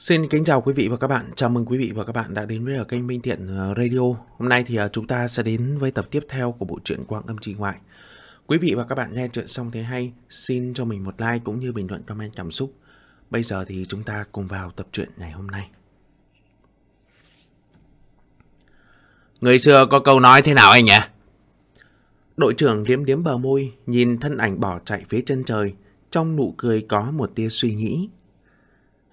Xin kính chào quý vị và các bạn. Chào mừng quý vị và các bạn đã đến với ở kênh Minh Thiện ờ, Radio. Hôm nay thì ờ, chúng ta sẽ đến với tập tiếp theo của bộ truyện Quang Âm Trì Ngoại. Quý vị và các bạn nghe chuyện xong thấy hay, xin cho mình một like cũng như bình luận comment cảm xúc. Bây giờ thì chúng ta cùng vào tập truyện ngày hôm nay. Người xưa có câu nói thế nào anh nhỉ? Đội trưởng liếm điếm bờ môi, nhìn thân ảnh bỏ chạy phía chân trời. Trong nụ cười có một tia suy nghĩ.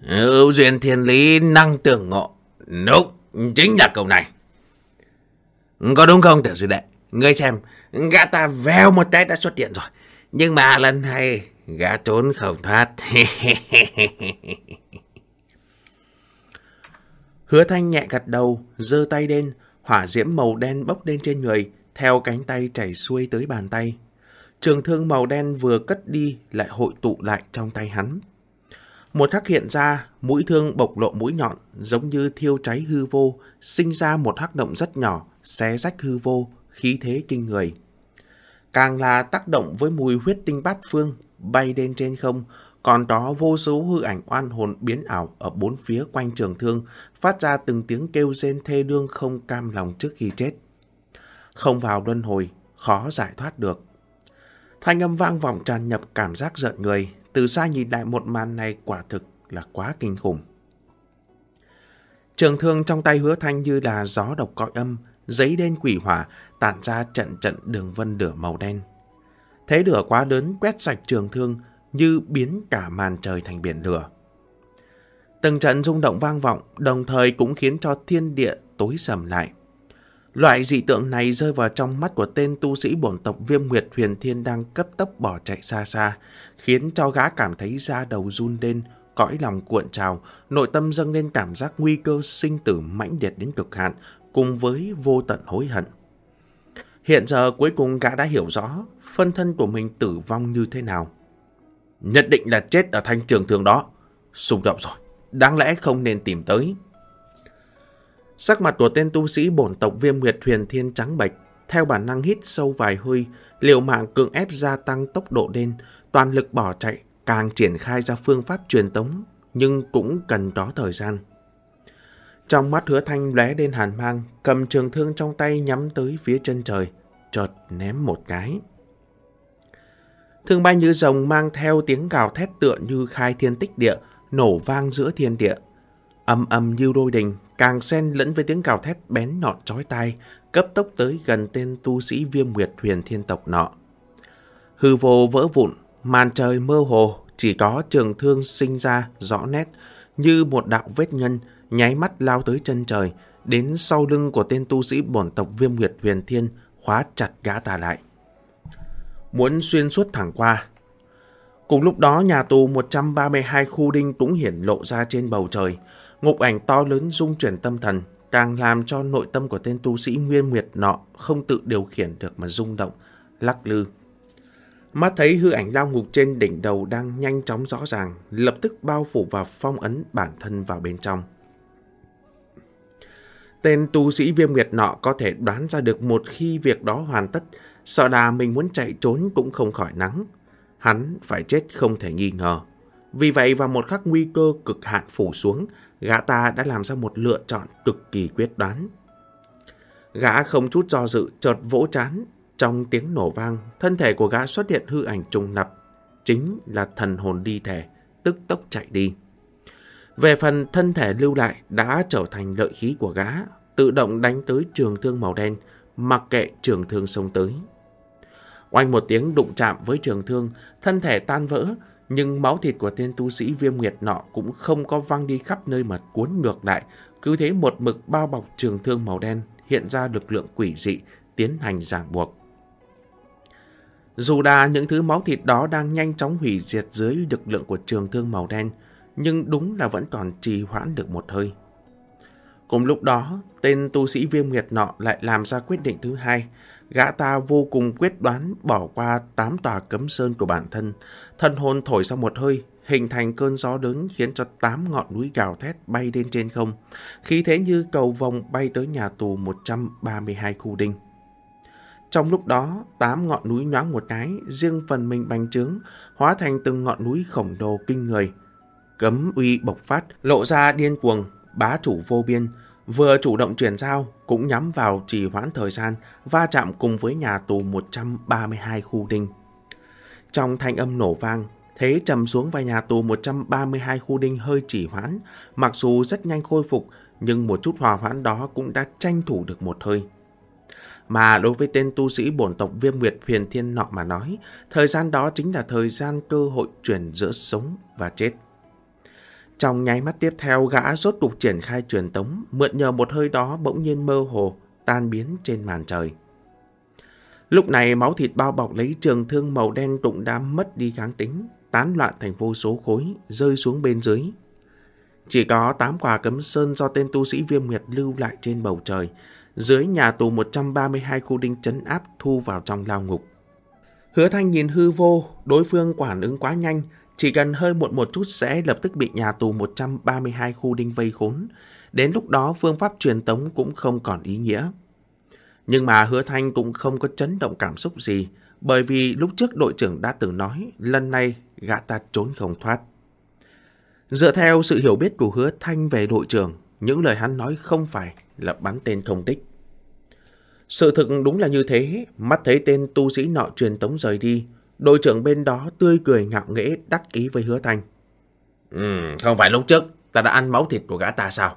Ưu duyên thiên lý năng tưởng ngộ. Đúng, chính là câu này. Có đúng không tiểu sư đệ? Ngươi xem, gã ta vèo một cái đã xuất hiện rồi. Nhưng mà lần này, gã trốn không thoát. Hứa thanh nhẹ gật đầu, giơ tay lên, hỏa diễm màu đen bốc lên trên người, theo cánh tay chảy xuôi tới bàn tay. Trường thương màu đen vừa cất đi lại hội tụ lại trong tay hắn. Một hắc hiện ra, mũi thương bộc lộ mũi nhọn, giống như thiêu cháy hư vô, sinh ra một hắc động rất nhỏ, xé rách hư vô, khí thế kinh người. Càng là tác động với mùi huyết tinh bát phương, bay lên trên không, còn đó vô số hư ảnh oan hồn biến ảo ở bốn phía quanh trường thương, phát ra từng tiếng kêu rên thê lương không cam lòng trước khi chết. Không vào luân hồi, khó giải thoát được. Thanh âm vang vọng tràn nhập cảm giác giận người, từ xa nhìn lại một màn này quả thực là quá kinh khủng. Trường thương trong tay hứa thanh như là gió độc cõi âm, giấy đen quỷ hỏa tản ra trận trận đường vân lửa màu đen. Thế lửa quá lớn quét sạch trường thương như biến cả màn trời thành biển lửa. Từng trận rung động vang vọng đồng thời cũng khiến cho thiên địa tối sầm lại. Loại dị tượng này rơi vào trong mắt của tên tu sĩ bổn tộc Viêm Nguyệt Huyền Thiên đang cấp tốc bỏ chạy xa xa, khiến cho gã cảm thấy da đầu run lên, cõi lòng cuộn trào, nội tâm dâng lên cảm giác nguy cơ sinh tử mãnh liệt đến cực hạn, cùng với vô tận hối hận. Hiện giờ cuối cùng gã đã hiểu rõ phân thân của mình tử vong như thế nào. Nhất định là chết ở thanh trường thường đó. Xung động rồi, đáng lẽ không nên tìm tới. Sắc mặt của tên tu sĩ bổn tộc viêm nguyệt huyền thiên trắng bệch, theo bản năng hít sâu vài hơi, liều mạng cường ép gia tăng tốc độ lên, toàn lực bỏ chạy, càng triển khai ra phương pháp truyền tống, nhưng cũng cần đó thời gian. Trong mắt hứa thanh lóe lên hàn mang, cầm trường thương trong tay nhắm tới phía chân trời, chợt ném một cái. Thương bay như rồng mang theo tiếng gào thét tựa như khai thiên tích địa, nổ vang giữa thiên địa. Âm âm như đôi đình, càng xen lẫn với tiếng gào thét bén nhọn chói tai, cấp tốc tới gần tên tu sĩ viêm nguyệt huyền thiên tộc nọ. Hư vô vỡ vụn, màn trời mơ hồ, chỉ có trường thương sinh ra rõ nét, như một đạo vết nhân, nháy mắt lao tới chân trời, đến sau lưng của tên tu sĩ bổn tộc viêm nguyệt huyền thiên, khóa chặt gã ta lại. Muốn xuyên suốt thẳng qua. Cùng lúc đó, nhà tù 132 khu đinh cũng hiển lộ ra trên bầu trời, Ngục ảnh to lớn rung chuyển tâm thần, càng làm cho nội tâm của tên tu sĩ Nguyên Nguyệt nọ không tự điều khiển được mà rung động, lắc lư. Mắt thấy hư ảnh lao ngục trên đỉnh đầu đang nhanh chóng rõ ràng, lập tức bao phủ và phong ấn bản thân vào bên trong. Tên tu sĩ viêm nguyệt nọ có thể đoán ra được một khi việc đó hoàn tất, sợ đà mình muốn chạy trốn cũng không khỏi nắng. Hắn phải chết không thể nghi ngờ. Vì vậy vào một khắc nguy cơ cực hạn phủ xuống, gã ta đã làm ra một lựa chọn cực kỳ quyết đoán. Gã không chút do dự chợt vỗ chán, trong tiếng nổ vang, thân thể của gã xuất hiện hư ảnh trùng lập, chính là thần hồn đi thể, tức tốc chạy đi. Về phần thân thể lưu lại đã trở thành lợi khí của gã, tự động đánh tới trường thương màu đen, mặc kệ trường thương xông tới. Oanh một tiếng đụng chạm với trường thương, thân thể tan vỡ, nhưng máu thịt của tên tu sĩ viêm nguyệt nọ cũng không có văng đi khắp nơi mà cuốn ngược lại, cứ thế một mực bao bọc trường thương màu đen hiện ra lực lượng quỷ dị tiến hành ràng buộc. Dù đà những thứ máu thịt đó đang nhanh chóng hủy diệt dưới lực lượng của trường thương màu đen, nhưng đúng là vẫn còn trì hoãn được một hơi. Cùng lúc đó, tên tu sĩ viêm nguyệt nọ lại làm ra quyết định thứ hai, Gã ta vô cùng quyết đoán bỏ qua tám tòa cấm sơn của bản thân. Thân hồn thổi ra một hơi, hình thành cơn gió lớn khiến cho tám ngọn núi gào thét bay lên trên không. Khí thế như cầu vòng bay tới nhà tù 132 khu đinh. Trong lúc đó, tám ngọn núi nhoáng một cái, riêng phần mình bành trướng, hóa thành từng ngọn núi khổng lồ kinh người. cấm uy bộc phát, lộ ra điên cuồng, bá chủ vô biên, vừa chủ động chuyển giao cũng nhắm vào trì hoãn thời gian va chạm cùng với nhà tù 132 khu đinh. Trong thanh âm nổ vang, thế trầm xuống và nhà tù 132 khu đinh hơi trì hoãn, mặc dù rất nhanh khôi phục, nhưng một chút hòa hoãn đó cũng đã tranh thủ được một hơi. Mà đối với tên tu sĩ bổn tộc viêm nguyệt huyền thiên nọ mà nói, thời gian đó chính là thời gian cơ hội chuyển giữa sống và chết. Trong nháy mắt tiếp theo, gã rốt cục triển khai truyền tống, mượn nhờ một hơi đó bỗng nhiên mơ hồ, tan biến trên màn trời. Lúc này máu thịt bao bọc lấy trường thương màu đen cũng đã mất đi kháng tính, tán loạn thành vô số khối, rơi xuống bên dưới. Chỉ có tám quả cấm sơn do tên tu sĩ viêm nguyệt lưu lại trên bầu trời, dưới nhà tù 132 khu đinh chấn áp thu vào trong lao ngục. Hứa thanh nhìn hư vô, đối phương quản ứng quá nhanh, chỉ cần hơi muộn một chút sẽ lập tức bị nhà tù 132 khu đinh vây khốn. Đến lúc đó phương pháp truyền tống cũng không còn ý nghĩa. Nhưng mà hứa thanh cũng không có chấn động cảm xúc gì, bởi vì lúc trước đội trưởng đã từng nói, lần này gã ta trốn không thoát. Dựa theo sự hiểu biết của hứa thanh về đội trưởng, những lời hắn nói không phải là bắn tên thông tích Sự thực đúng là như thế, mắt thấy tên tu sĩ nọ truyền tống rời đi, đội trưởng bên đó tươi cười ngạo nghễ đắc ý với hứa thanh. Ừ, không phải lúc trước ta đã ăn máu thịt của gã ta sao?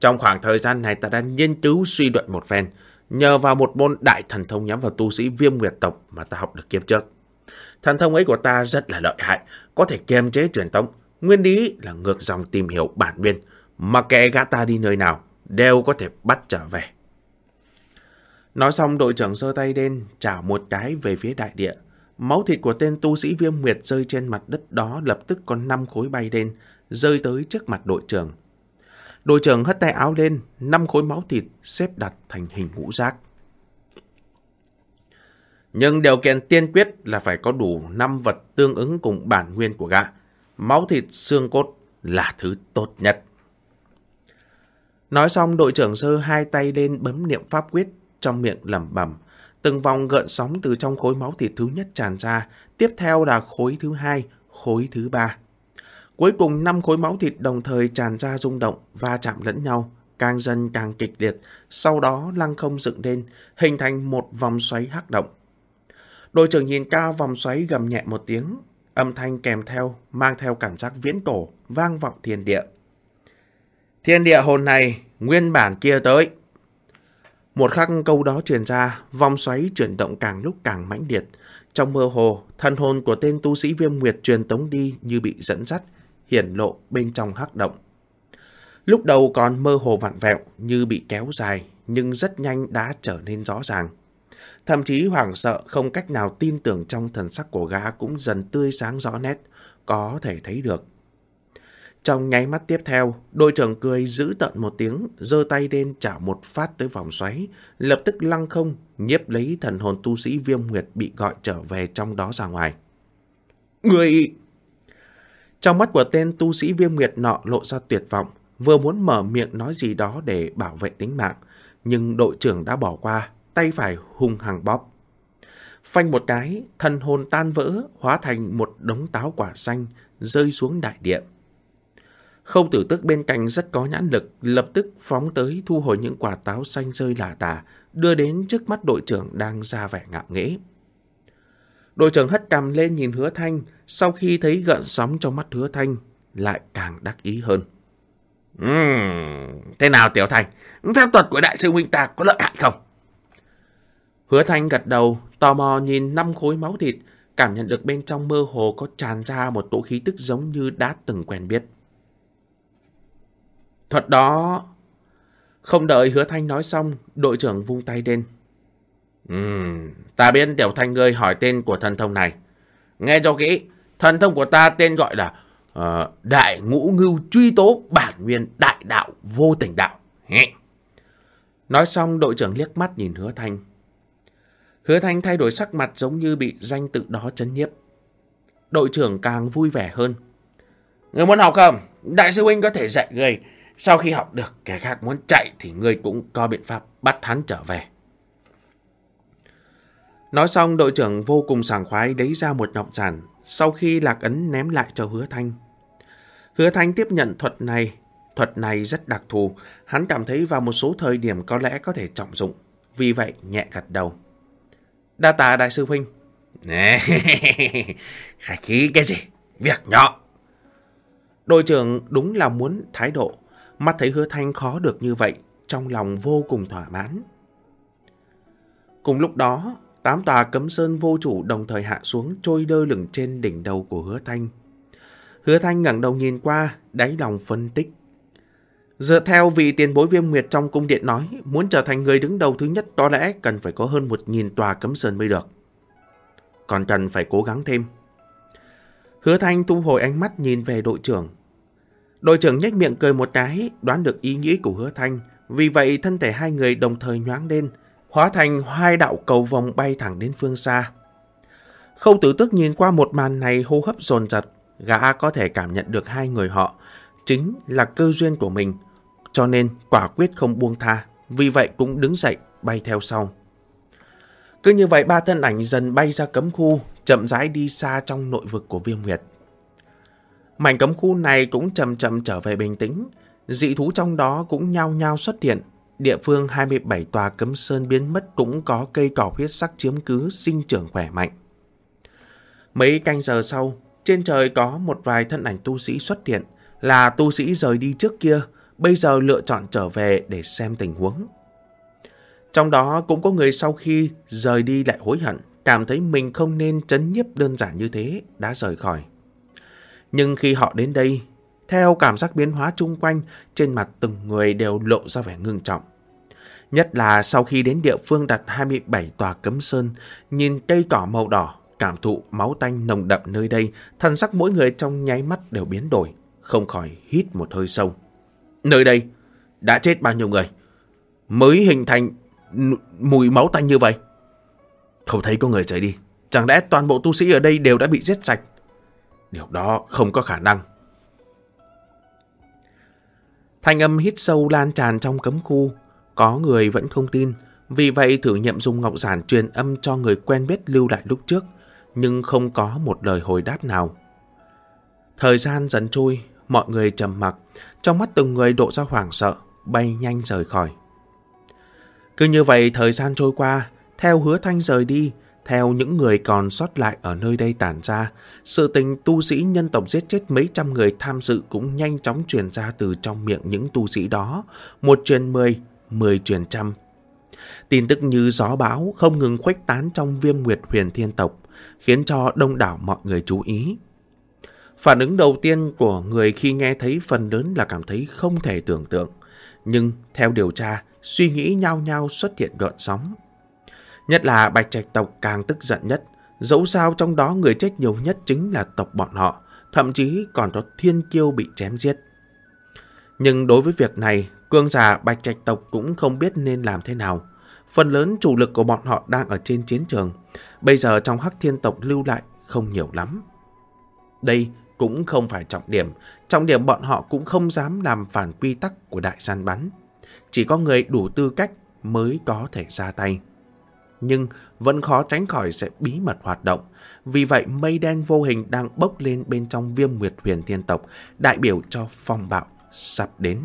Trong khoảng thời gian này ta đã nghiên cứu suy luận một phen, nhờ vào một môn đại thần thông nhắm vào tu sĩ viêm nguyệt tộc mà ta học được kiếp trước. Thần thông ấy của ta rất là lợi hại, có thể kiềm chế truyền tống. Nguyên lý là ngược dòng tìm hiểu bản nguyên, mà kẻ gã ta đi nơi nào, đều có thể bắt trở về. Nói xong đội trưởng giơ tay lên, chào một cái về phía đại địa. Máu thịt của tên tu sĩ viêm nguyệt rơi trên mặt đất đó lập tức có năm khối bay lên, rơi tới trước mặt đội trưởng. Đội trưởng hất tay áo lên, năm khối máu thịt xếp đặt thành hình ngũ giác. Nhưng điều kiện tiên quyết là phải có đủ năm vật tương ứng cùng bản nguyên của gã. Máu thịt, xương cốt là thứ tốt nhất. Nói xong đội trưởng giơ hai tay lên bấm niệm pháp quyết trong miệng lẩm bẩm. Từng vòng gợn sóng từ trong khối máu thịt thứ nhất tràn ra, tiếp theo là khối thứ hai, khối thứ ba. Cuối cùng năm khối máu thịt đồng thời tràn ra rung động, va chạm lẫn nhau, càng dần càng kịch liệt, sau đó lăng không dựng lên, hình thành một vòng xoáy hắc động. Đội trưởng nhìn cao vòng xoáy gầm nhẹ một tiếng, âm thanh kèm theo, mang theo cảm giác viễn cổ, vang vọng thiên địa. Thiên địa hồn này, nguyên bản kia tới. Một khắc câu đó truyền ra, vòng xoáy chuyển động càng lúc càng mãnh liệt. Trong mơ hồ, thần hồn của tên tu sĩ viêm nguyệt truyền tống đi như bị dẫn dắt, hiển lộ bên trong hắc động. Lúc đầu còn mơ hồ vặn vẹo như bị kéo dài, nhưng rất nhanh đã trở nên rõ ràng. Thậm chí hoảng sợ không cách nào tin tưởng trong thần sắc của gã cũng dần tươi sáng rõ nét, có thể thấy được. Trong nháy mắt tiếp theo, đội trưởng cười giữ tận một tiếng, giơ tay lên chảo một phát tới vòng xoáy, lập tức lăng không, nhiếp lấy thần hồn tu sĩ viêm nguyệt bị gọi trở về trong đó ra ngoài. Người... Trong mắt của tên tu sĩ viêm nguyệt nọ lộ ra tuyệt vọng, vừa muốn mở miệng nói gì đó để bảo vệ tính mạng, nhưng đội trưởng đã bỏ qua, tay phải hung hăng bóp. Phanh một cái, thần hồn tan vỡ, hóa thành một đống táo quả xanh, rơi xuống đại địa. Khâu tử tức bên cạnh rất có nhãn lực, lập tức phóng tới thu hồi những quả táo xanh rơi lả tả, đưa đến trước mắt đội trưởng đang ra vẻ ngạo nghễ. Đội trưởng hất cằm lên nhìn hứa thanh, sau khi thấy gợn sóng trong mắt hứa thanh, lại càng đắc ý hơn. Uhm, thế nào Tiểu Thành, phép thuật của đại sư huynh ta có lợi hại không? Hứa Thanh gật đầu, tò mò nhìn năm khối máu thịt, cảm nhận được bên trong mơ hồ có tràn ra một tổ khí tức giống như đã từng quen biết. Thuật đó... Không đợi hứa thanh nói xong, đội trưởng vung tay lên. Ừm, ta biết tiểu thanh ngươi hỏi tên của thần thông này. Nghe cho kỹ, thần thông của ta tên gọi là uh, Đại Ngũ Ngưu Truy Tố Bản Nguyên Đại Đạo Vô Tình Đạo. Nói xong đội trưởng liếc mắt nhìn hứa thanh. Hứa thanh thay đổi sắc mặt giống như bị danh tự đó chấn nhiếp. Đội trưởng càng vui vẻ hơn. Người muốn học không? Đại sư huynh có thể dạy người sau khi học được, kẻ khác muốn chạy thì ngươi cũng có biện pháp bắt hắn trở về. Nói xong, đội trưởng vô cùng sảng khoái lấy ra một nhọc giản sau khi lạc ấn ném lại cho hứa thanh. Hứa Thanh tiếp nhận thuật này. Thuật này rất đặc thù. Hắn cảm thấy vào một số thời điểm có lẽ có thể trọng dụng. Vì vậy, nhẹ gật đầu. Đa tà đại sư huynh. khải khí cái gì? Việc nhỏ. Đội trưởng đúng là muốn thái độ. Mắt thấy hứa thanh khó được như vậy, trong lòng vô cùng thỏa mãn. Cùng lúc đó, tám tòa cấm sơn vô chủ đồng thời hạ xuống trôi đơ lửng trên đỉnh đầu của hứa thanh. Hứa thanh ngẩng đầu nhìn qua, đáy lòng phân tích. Dựa theo vị tiền bối viêm nguyệt trong cung điện nói, muốn trở thành người đứng đầu thứ nhất có lẽ cần phải có hơn một nghìn tòa cấm sơn mới được. Còn cần phải cố gắng thêm. Hứa thanh thu hồi ánh mắt nhìn về đội trưởng. Đội trưởng nhếch miệng cười một cái, đoán được ý nghĩ của hứa thanh. Vì vậy thân thể hai người đồng thời nhoáng lên, hóa thành hai đạo cầu vòng bay thẳng đến phương xa. Khâu tử tức nhìn qua một màn này hô hấp dồn dập, gã có thể cảm nhận được hai người họ chính là cơ duyên của mình, cho nên quả quyết không buông tha, vì vậy cũng đứng dậy bay theo sau. Cứ như vậy ba thân ảnh dần bay ra cấm khu, chậm rãi đi xa trong nội vực của viêm nguyệt. Mảnh cấm khu này cũng chậm chậm trở về bình tĩnh, dị thú trong đó cũng nhao nhao xuất hiện. Địa phương 27 tòa cấm sơn biến mất cũng có cây cỏ huyết sắc chiếm cứ sinh trưởng khỏe mạnh. Mấy canh giờ sau, trên trời có một vài thân ảnh tu sĩ xuất hiện, là tu sĩ rời đi trước kia, bây giờ lựa chọn trở về để xem tình huống. Trong đó cũng có người sau khi rời đi lại hối hận, cảm thấy mình không nên chấn nhiếp đơn giản như thế, đã rời khỏi. Nhưng khi họ đến đây, theo cảm giác biến hóa chung quanh, trên mặt từng người đều lộ ra vẻ ngưng trọng. Nhất là sau khi đến địa phương đặt 27 tòa cấm sơn, nhìn cây cỏ màu đỏ, cảm thụ máu tanh nồng đậm nơi đây, thần sắc mỗi người trong nháy mắt đều biến đổi, không khỏi hít một hơi sâu. Nơi đây, đã chết bao nhiêu người? Mới hình thành mùi máu tanh như vậy? Không thấy có người rời đi. Chẳng lẽ toàn bộ tu sĩ ở đây đều đã bị giết sạch? Điều đó không có khả năng. Thanh âm hít sâu lan tràn trong cấm khu. Có người vẫn không tin. Vì vậy thử nghiệm dùng ngọc giản truyền âm cho người quen biết lưu lại lúc trước. Nhưng không có một lời hồi đáp nào. Thời gian dần trôi, mọi người trầm mặc. Trong mắt từng người độ ra hoảng sợ, bay nhanh rời khỏi. Cứ như vậy thời gian trôi qua, theo hứa thanh rời đi, theo những người còn sót lại ở nơi đây tản ra, sự tình tu sĩ nhân tộc giết chết mấy trăm người tham dự cũng nhanh chóng truyền ra từ trong miệng những tu sĩ đó. Một truyền mười, mười truyền trăm. Tin tức như gió bão không ngừng khuếch tán trong viêm nguyệt huyền thiên tộc, khiến cho đông đảo mọi người chú ý. Phản ứng đầu tiên của người khi nghe thấy phần lớn là cảm thấy không thể tưởng tượng. Nhưng theo điều tra, suy nghĩ nhau nhau xuất hiện gợn sóng. Nhất là bạch trạch tộc càng tức giận nhất. Dẫu sao trong đó người chết nhiều nhất chính là tộc bọn họ, thậm chí còn có thiên kiêu bị chém giết. Nhưng đối với việc này, cương giả bạch trạch tộc cũng không biết nên làm thế nào. Phần lớn chủ lực của bọn họ đang ở trên chiến trường. Bây giờ trong hắc thiên tộc lưu lại không nhiều lắm. Đây cũng không phải trọng điểm. Trọng điểm bọn họ cũng không dám làm phản quy tắc của đại săn bắn. Chỉ có người đủ tư cách mới có thể ra tay nhưng vẫn khó tránh khỏi sẽ bí mật hoạt động. Vì vậy mây đen vô hình đang bốc lên bên trong viêm nguyệt huyền thiên tộc, đại biểu cho phong bạo sắp đến.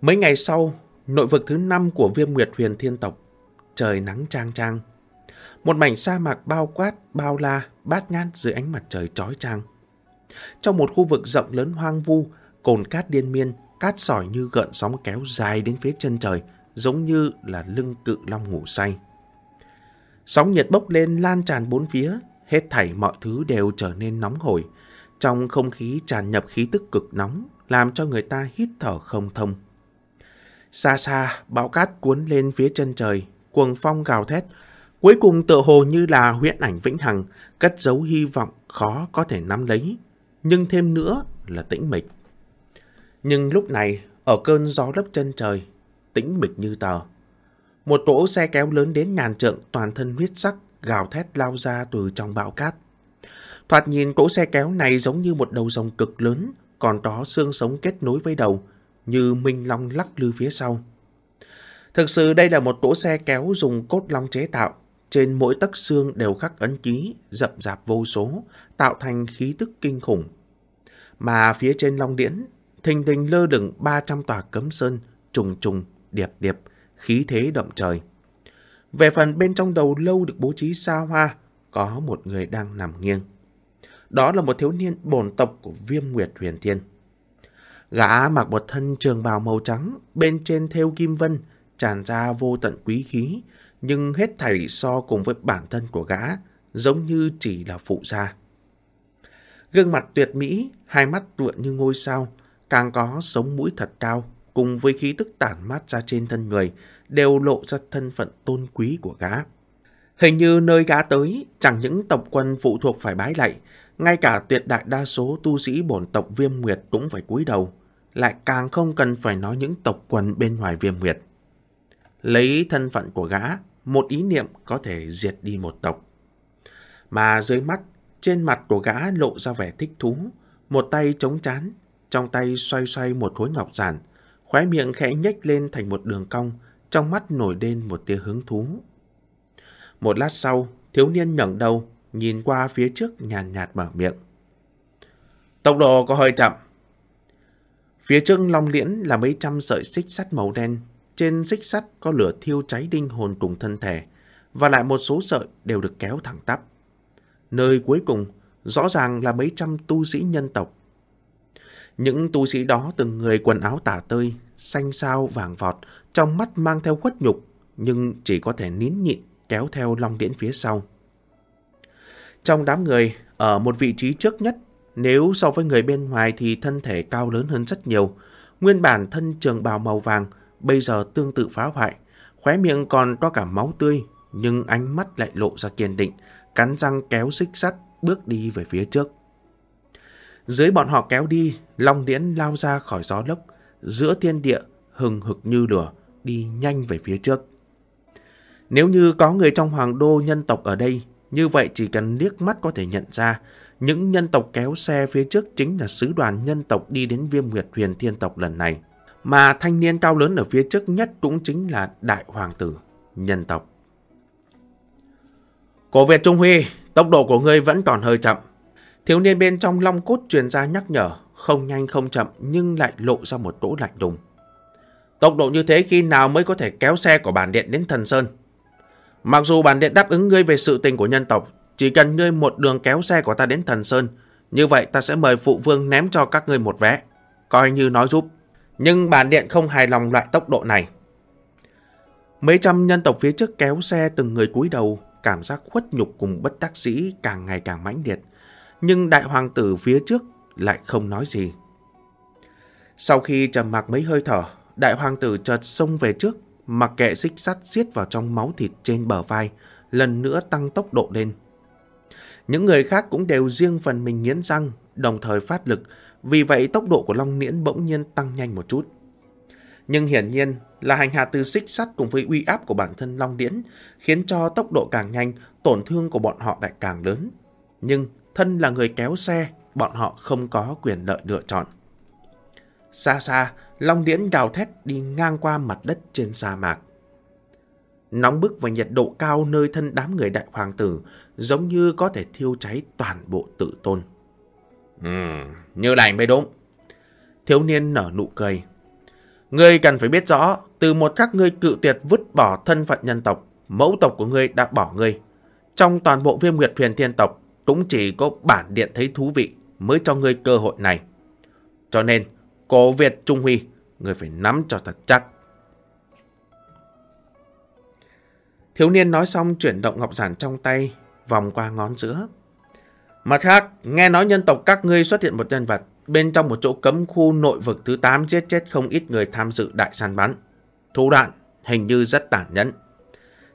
Mấy ngày sau, nội vực thứ năm của viêm nguyệt huyền thiên tộc, trời nắng trang trang. Một mảnh sa mạc bao quát, bao la, bát ngát dưới ánh mặt trời chói chang. Trong một khu vực rộng lớn hoang vu, cồn cát điên miên, cát sỏi như gợn sóng kéo dài đến phía chân trời, giống như là lưng cự long ngủ say. Sóng nhiệt bốc lên lan tràn bốn phía, hết thảy mọi thứ đều trở nên nóng hổi. Trong không khí tràn nhập khí tức cực nóng, làm cho người ta hít thở không thông. Xa xa, bão cát cuốn lên phía chân trời, cuồng phong gào thét. Cuối cùng tựa hồ như là huyễn ảnh vĩnh hằng, cất giấu hy vọng khó có thể nắm lấy. Nhưng thêm nữa là tĩnh mịch. Nhưng lúc này, ở cơn gió lấp chân trời, tĩnh mịch như tờ. Một cỗ xe kéo lớn đến ngàn trượng toàn thân huyết sắc, gào thét lao ra từ trong bão cát. Thoạt nhìn cỗ xe kéo này giống như một đầu rồng cực lớn, còn có xương sống kết nối với đầu, như minh long lắc lư phía sau. Thực sự đây là một cỗ xe kéo dùng cốt long chế tạo, trên mỗi tấc xương đều khắc ấn ký, rậm rạp vô số, tạo thành khí tức kinh khủng. Mà phía trên Long Điễn, thình thình lơ lửng 300 tòa cấm sơn, trùng trùng, điệp điệp, khí thế động trời. Về phần bên trong đầu lâu được bố trí xa hoa, có một người đang nằm nghiêng. Đó là một thiếu niên bổn tộc của viêm nguyệt huyền thiên. Gã mặc một thân trường bào màu trắng, bên trên thêu kim vân, tràn ra vô tận quý khí, nhưng hết thảy so cùng với bản thân của gã, giống như chỉ là phụ gia. Gương mặt tuyệt mỹ, hai mắt tựa như ngôi sao, càng có sống mũi thật cao, cùng với khí tức tản mát ra trên thân người, đều lộ ra thân phận tôn quý của gã. Hình như nơi gã tới, chẳng những tộc quân phụ thuộc phải bái lạy, ngay cả tuyệt đại đa số tu sĩ bổn tộc viêm nguyệt cũng phải cúi đầu, lại càng không cần phải nói những tộc quần bên ngoài viêm nguyệt. Lấy thân phận của gã, một ý niệm có thể diệt đi một tộc. Mà dưới mắt, trên mặt của gã lộ ra vẻ thích thú, một tay chống chán, trong tay xoay xoay một khối ngọc giản, khóe miệng khẽ nhếch lên thành một đường cong, trong mắt nổi lên một tia hứng thú. Một lát sau, thiếu niên ngẩng đầu, nhìn qua phía trước nhàn nhạt mở miệng. Tốc độ có hơi chậm. Phía trước long liễn là mấy trăm sợi xích sắt màu đen. Trên xích sắt có lửa thiêu cháy đinh hồn cùng thân thể, và lại một số sợi đều được kéo thẳng tắp. Nơi cuối cùng, rõ ràng là mấy trăm tu sĩ nhân tộc. Những tu sĩ đó từng người quần áo tả tơi, xanh sao vàng vọt, trong mắt mang theo khuất nhục, nhưng chỉ có thể nín nhịn kéo theo long điễn phía sau. Trong đám người, ở một vị trí trước nhất, nếu so với người bên ngoài thì thân thể cao lớn hơn rất nhiều. Nguyên bản thân trường bào màu vàng, bây giờ tương tự phá hoại. Khóe miệng còn có cả máu tươi, nhưng ánh mắt lại lộ ra kiên định, cắn răng kéo xích sắt, bước đi về phía trước. Dưới bọn họ kéo đi, Long Điễn lao ra khỏi gió lốc, giữa thiên địa, hừng hực như lửa, đi nhanh về phía trước. Nếu như có người trong hoàng đô nhân tộc ở đây, như vậy chỉ cần liếc mắt có thể nhận ra, những nhân tộc kéo xe phía trước chính là sứ đoàn nhân tộc đi đến viêm nguyệt huyền thiên tộc lần này. Mà thanh niên cao lớn ở phía trước nhất cũng chính là đại hoàng tử, nhân tộc. Cổ Việt Trung Huy, tốc độ của ngươi vẫn còn hơi chậm. Thiếu niên bên trong long cốt truyền ra nhắc nhở, không nhanh không chậm nhưng lại lộ ra một tổ lạnh đùng. Tốc độ như thế khi nào mới có thể kéo xe của bản điện đến thần sơn? Mặc dù bản điện đáp ứng ngươi về sự tình của nhân tộc, chỉ cần ngươi một đường kéo xe của ta đến thần sơn, như vậy ta sẽ mời phụ vương ném cho các ngươi một vé, coi như nói giúp. Nhưng bản điện không hài lòng loại tốc độ này. Mấy trăm nhân tộc phía trước kéo xe từng người cúi đầu, cảm giác khuất nhục cùng bất đắc dĩ càng ngày càng mãnh liệt. Nhưng đại hoàng tử phía trước lại không nói gì. Sau khi trầm mặc mấy hơi thở, đại hoàng tử chợt xông về trước, mặc kệ xích sắt xiết vào trong máu thịt trên bờ vai, lần nữa tăng tốc độ lên. Những người khác cũng đều riêng phần mình nghiến răng, đồng thời phát lực, vì vậy tốc độ của Long Niễn bỗng nhiên tăng nhanh một chút. Nhưng hiển nhiên là hành hạ từ xích sắt cùng với uy áp của bản thân Long Điễn khiến cho tốc độ càng nhanh, tổn thương của bọn họ lại càng lớn. Nhưng thân là người kéo xe, bọn họ không có quyền lợi lựa chọn. Xa xa, Long Điễn gào thét đi ngang qua mặt đất trên sa mạc. Nóng bức và nhiệt độ cao nơi thân đám người đại hoàng tử giống như có thể thiêu cháy toàn bộ tự tôn. Ừ, như này mới đúng. Thiếu niên nở nụ cười. Ngươi cần phải biết rõ, từ một khắc ngươi cự tuyệt vứt bỏ thân phận nhân tộc, mẫu tộc của ngươi đã bỏ ngươi. Trong toàn bộ viêm nguyệt huyền thiên tộc, cũng chỉ có bản điện thấy thú vị mới cho ngươi cơ hội này. Cho nên, cổ Việt Trung Huy, ngươi phải nắm cho thật chắc. Thiếu niên nói xong chuyển động ngọc giản trong tay, vòng qua ngón giữa. Mặt khác, nghe nói nhân tộc các ngươi xuất hiện một nhân vật bên trong một chỗ cấm khu nội vực thứ 8 giết chết không ít người tham dự đại săn bắn. Thủ đoạn hình như rất tàn nhẫn.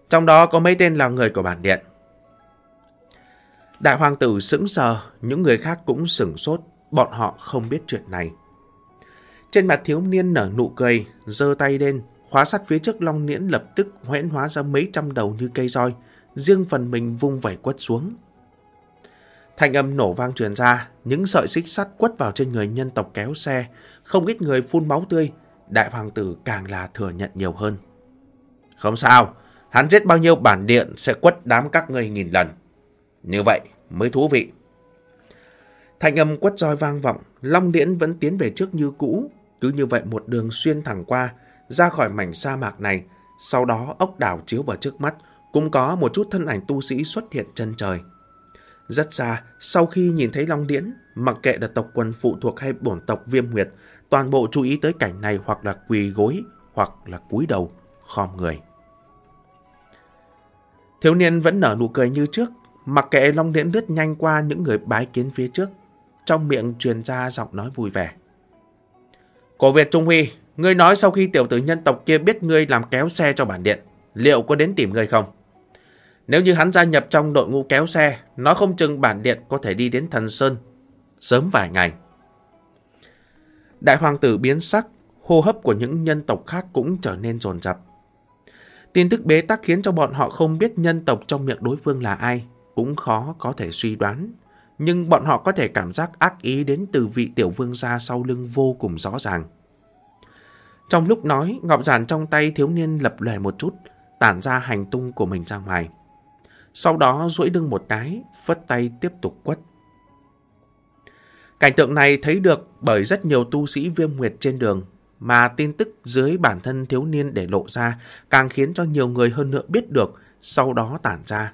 Trong đó có mấy tên là người của bản điện. Đại hoàng tử sững sờ, những người khác cũng sửng sốt, bọn họ không biết chuyện này. Trên mặt thiếu niên nở nụ cười, giơ tay lên, khóa sắt phía trước long niễn lập tức hoẽn hóa ra mấy trăm đầu như cây roi, riêng phần mình vung vẩy quất xuống. Thanh âm nổ vang truyền ra, những sợi xích sắt quất vào trên người nhân tộc kéo xe, không ít người phun máu tươi, đại hoàng tử càng là thừa nhận nhiều hơn. Không sao, hắn giết bao nhiêu bản điện sẽ quất đám các ngươi nghìn lần. Như vậy mới thú vị. Thanh âm quất roi vang vọng, Long Điễn vẫn tiến về trước như cũ. Cứ như vậy một đường xuyên thẳng qua, ra khỏi mảnh sa mạc này. Sau đó ốc đảo chiếu vào trước mắt, cũng có một chút thân ảnh tu sĩ xuất hiện chân trời. Rất xa, sau khi nhìn thấy Long Điễn, mặc kệ là tộc quần phụ thuộc hay bổn tộc viêm nguyệt, toàn bộ chú ý tới cảnh này hoặc là quỳ gối, hoặc là cúi đầu, khom người. Thiếu niên vẫn nở nụ cười như trước, mặc kệ Long Liễn lướt nhanh qua những người bái kiến phía trước, trong miệng truyền ra giọng nói vui vẻ. Cổ Việt Trung Huy, ngươi nói sau khi tiểu tử nhân tộc kia biết ngươi làm kéo xe cho bản điện, liệu có đến tìm ngươi không? Nếu như hắn gia nhập trong đội ngũ kéo xe, nó không chừng bản điện có thể đi đến thần Sơn sớm vài ngày. Đại hoàng tử biến sắc, hô hấp của những nhân tộc khác cũng trở nên dồn dập. Tin tức bế tắc khiến cho bọn họ không biết nhân tộc trong miệng đối phương là ai, cũng khó có thể suy đoán. Nhưng bọn họ có thể cảm giác ác ý đến từ vị tiểu vương gia sau lưng vô cùng rõ ràng. Trong lúc nói, ngọc giản trong tay thiếu niên lập lòe một chút, tản ra hành tung của mình ra ngoài. Sau đó duỗi đưng một cái, phất tay tiếp tục quất. Cảnh tượng này thấy được bởi rất nhiều tu sĩ viêm nguyệt trên đường, mà tin tức dưới bản thân thiếu niên để lộ ra càng khiến cho nhiều người hơn nữa biết được, sau đó tản ra.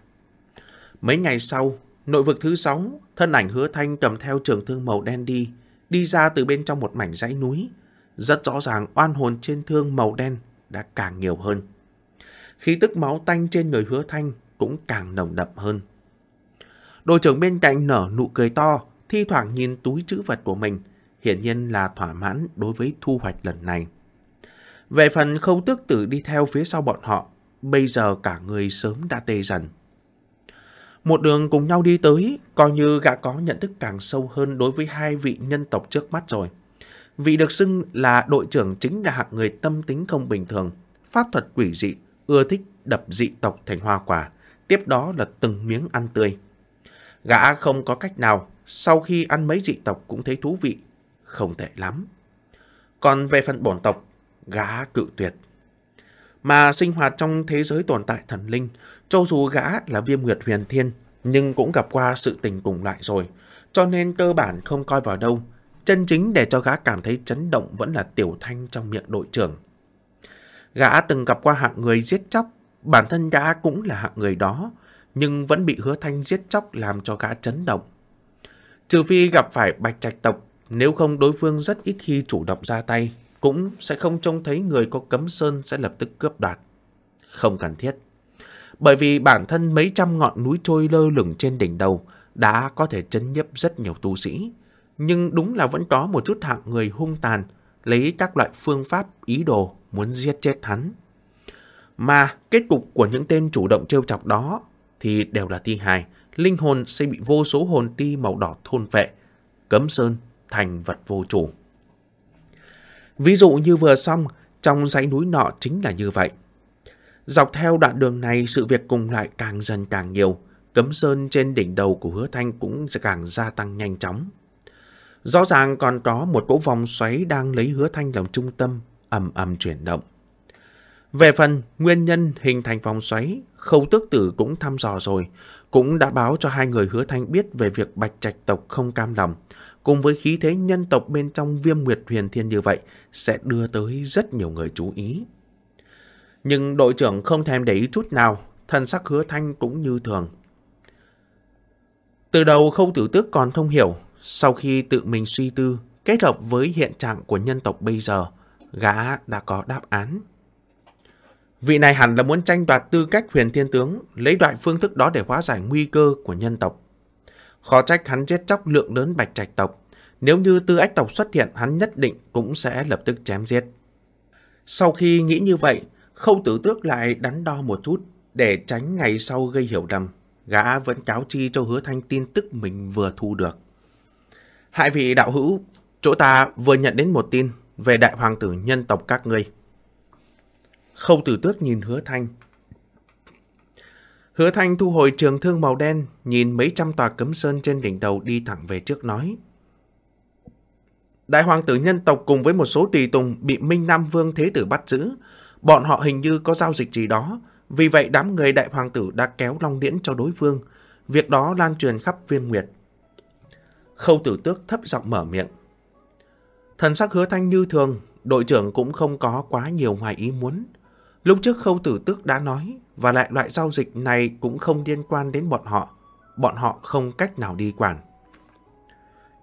Mấy ngày sau, nội vực thứ sáu, thân ảnh hứa thanh cầm theo trường thương màu đen đi, đi ra từ bên trong một mảnh dãy núi. Rất rõ ràng oan hồn trên thương màu đen đã càng nhiều hơn. Khí tức máu tanh trên người hứa thanh cũng càng nồng đậm hơn. Đội trưởng bên cạnh nở nụ cười to, thi thoảng nhìn túi chữ vật của mình, hiển nhiên là thỏa mãn đối với thu hoạch lần này. Về phần khâu tước tử đi theo phía sau bọn họ, bây giờ cả người sớm đã tê dần. Một đường cùng nhau đi tới, coi như gã có nhận thức càng sâu hơn đối với hai vị nhân tộc trước mắt rồi. Vị được xưng là đội trưởng chính là hạng người tâm tính không bình thường, pháp thuật quỷ dị, ưa thích đập dị tộc thành hoa quả, tiếp đó là từng miếng ăn tươi. Gã không có cách nào, sau khi ăn mấy dị tộc cũng thấy thú vị, không tệ lắm. Còn về phần bổn tộc, gã cự tuyệt. Mà sinh hoạt trong thế giới tồn tại thần linh, cho dù gã là viêm nguyệt huyền thiên, nhưng cũng gặp qua sự tình cùng loại rồi, cho nên cơ bản không coi vào đâu. Chân chính để cho gã cảm thấy chấn động vẫn là tiểu thanh trong miệng đội trưởng. Gã từng gặp qua hạng người giết chóc, bản thân gã cũng là hạng người đó, nhưng vẫn bị hứa thanh giết chóc làm cho gã chấn động. Trừ phi gặp phải bạch trạch tộc, nếu không đối phương rất ít khi chủ động ra tay, cũng sẽ không trông thấy người có cấm sơn sẽ lập tức cướp đoạt. Không cần thiết. Bởi vì bản thân mấy trăm ngọn núi trôi lơ lửng trên đỉnh đầu đã có thể chấn nhấp rất nhiều tu sĩ. Nhưng đúng là vẫn có một chút hạng người hung tàn, lấy các loại phương pháp ý đồ muốn giết chết hắn. Mà kết cục của những tên chủ động trêu chọc đó thì đều là thi hài, linh hồn sẽ bị vô số hồn ti màu đỏ thôn vệ, cấm sơn thành vật vô chủ. Ví dụ như vừa xong, trong dãy núi nọ chính là như vậy. Dọc theo đoạn đường này, sự việc cùng lại càng dần càng nhiều. Cấm sơn trên đỉnh đầu của hứa thanh cũng càng gia tăng nhanh chóng. Rõ ràng còn có một cỗ vòng xoáy đang lấy hứa thanh làm trung tâm, ầm ầm chuyển động. Về phần nguyên nhân hình thành vòng xoáy, khâu tước tử cũng thăm dò rồi, cũng đã báo cho hai người hứa thanh biết về việc bạch trạch tộc không cam lòng, cùng với khí thế nhân tộc bên trong viêm nguyệt huyền thiên như vậy sẽ đưa tới rất nhiều người chú ý. Nhưng đội trưởng không thèm để ý chút nào, thần sắc hứa thanh cũng như thường. Từ đầu khâu tử tước còn không hiểu, sau khi tự mình suy tư, kết hợp với hiện trạng của nhân tộc bây giờ, gã đã có đáp án. Vị này hẳn là muốn tranh đoạt tư cách huyền thiên tướng, lấy loại phương thức đó để hóa giải nguy cơ của nhân tộc. Khó trách hắn giết chóc lượng lớn bạch trạch tộc. Nếu như tư ách tộc xuất hiện, hắn nhất định cũng sẽ lập tức chém giết. Sau khi nghĩ như vậy, khâu tử tước lại đắn đo một chút để tránh ngày sau gây hiểu lầm. Gã vẫn cáo chi cho hứa thanh tin tức mình vừa thu được. Hai vị đạo hữu, chỗ ta vừa nhận đến một tin về đại hoàng tử nhân tộc các ngươi. Khâu tử tước nhìn hứa thanh. Hứa thanh thu hồi trường thương màu đen, nhìn mấy trăm tòa cấm sơn trên đỉnh đầu đi thẳng về trước nói. Đại hoàng tử nhân tộc cùng với một số tùy tùng bị Minh Nam Vương Thế Tử bắt giữ. Bọn họ hình như có giao dịch gì đó. Vì vậy đám người đại hoàng tử đã kéo Long Điễn cho đối phương. Việc đó lan truyền khắp viên nguyệt. Khâu tử tước thấp giọng mở miệng. Thần sắc hứa thanh như thường, đội trưởng cũng không có quá nhiều ngoài ý muốn. Lúc trước khâu tử tước đã nói, và lại loại giao dịch này cũng không liên quan đến bọn họ. Bọn họ không cách nào đi quản.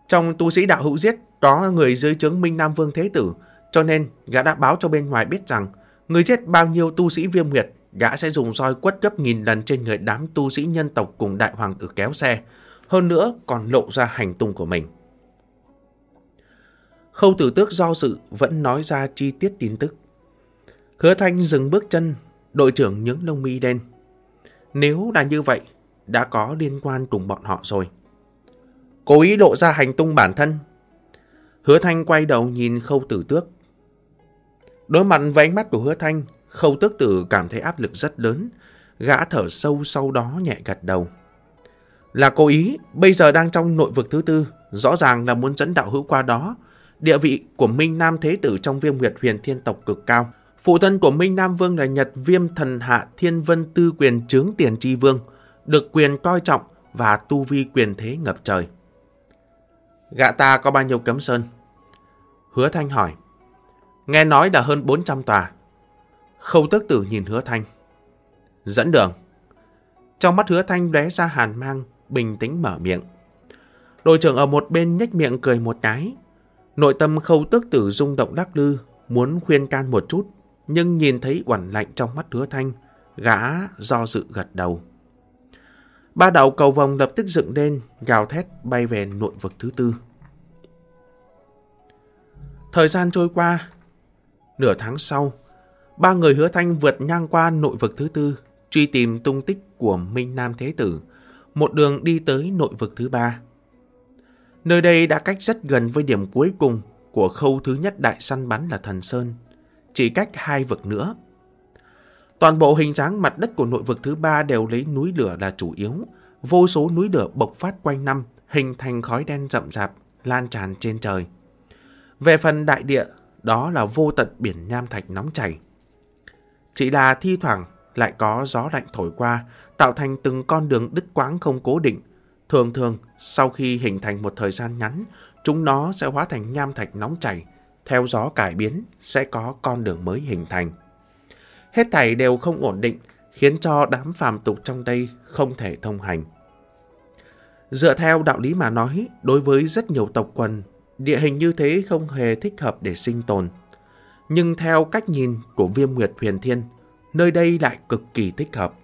Trong tu sĩ đạo hữu giết, có người dưới chứng Minh Nam Vương Thế Tử, cho nên gã đã báo cho bên ngoài biết rằng người chết bao nhiêu tu sĩ viêm nguyệt, gã sẽ dùng roi quất gấp nghìn lần trên người đám tu sĩ nhân tộc cùng đại hoàng tử kéo xe. Hơn nữa còn lộ ra hành tung của mình. Khâu tử tước do dự vẫn nói ra chi tiết tin tức. Hứa Thanh dừng bước chân, đội trưởng những lông mi đen. Nếu là như vậy, đã có liên quan cùng bọn họ rồi. Cố ý lộ ra hành tung bản thân. Hứa Thanh quay đầu nhìn khâu tử tước. Đối mặt với ánh mắt của hứa Thanh, khâu tước tử cảm thấy áp lực rất lớn. Gã thở sâu sau đó nhẹ gật đầu. Là cố ý, bây giờ đang trong nội vực thứ tư, rõ ràng là muốn dẫn đạo hữu qua đó. Địa vị của Minh Nam Thế Tử trong viêm nguyệt huyền thiên tộc cực cao. Phụ thân của Minh Nam Vương là Nhật Viêm Thần Hạ Thiên Vân Tư Quyền Trướng Tiền Tri Vương, được quyền coi trọng và tu vi quyền thế ngập trời. Gã ta có bao nhiêu cấm sơn? Hứa Thanh hỏi. Nghe nói là hơn 400 tòa. Khâu tức tử nhìn Hứa Thanh. Dẫn đường. Trong mắt Hứa Thanh lóe ra hàn mang, bình tĩnh mở miệng. Đội trưởng ở một bên nhếch miệng cười một cái. Nội tâm khâu tức tử rung động đắc lư, muốn khuyên can một chút, nhưng nhìn thấy uẩn lạnh trong mắt Hứa Thanh, gã do dự gật đầu. Ba đạo cầu vòng lập tức dựng lên, gào thét bay về nội vực thứ tư. Thời gian trôi qua, nửa tháng sau, ba người hứa thanh vượt ngang qua nội vực thứ tư, truy tìm tung tích của Minh Nam Thế Tử, một đường đi tới nội vực thứ ba. Nơi đây đã cách rất gần với điểm cuối cùng của khâu thứ nhất đại săn bắn là Thần Sơn, chỉ cách hai vực nữa. Toàn bộ hình dáng mặt đất của nội vực thứ ba đều lấy núi lửa là chủ yếu. Vô số núi lửa bộc phát quanh năm, hình thành khói đen rậm rạp, lan tràn trên trời. Về phần đại địa, đó là vô tận biển nham thạch nóng chảy. Chỉ là thi thoảng lại có gió lạnh thổi qua, tạo thành từng con đường đứt quãng không cố định. Thường thường, sau khi hình thành một thời gian ngắn, chúng nó sẽ hóa thành nham thạch nóng chảy. Theo gió cải biến, sẽ có con đường mới hình thành. Hết thảy đều không ổn định, khiến cho đám phàm tục trong đây không thể thông hành. Dựa theo đạo lý mà nói, đối với rất nhiều tộc quần, địa hình như thế không hề thích hợp để sinh tồn. Nhưng theo cách nhìn của viêm nguyệt huyền thiên, nơi đây lại cực kỳ thích hợp.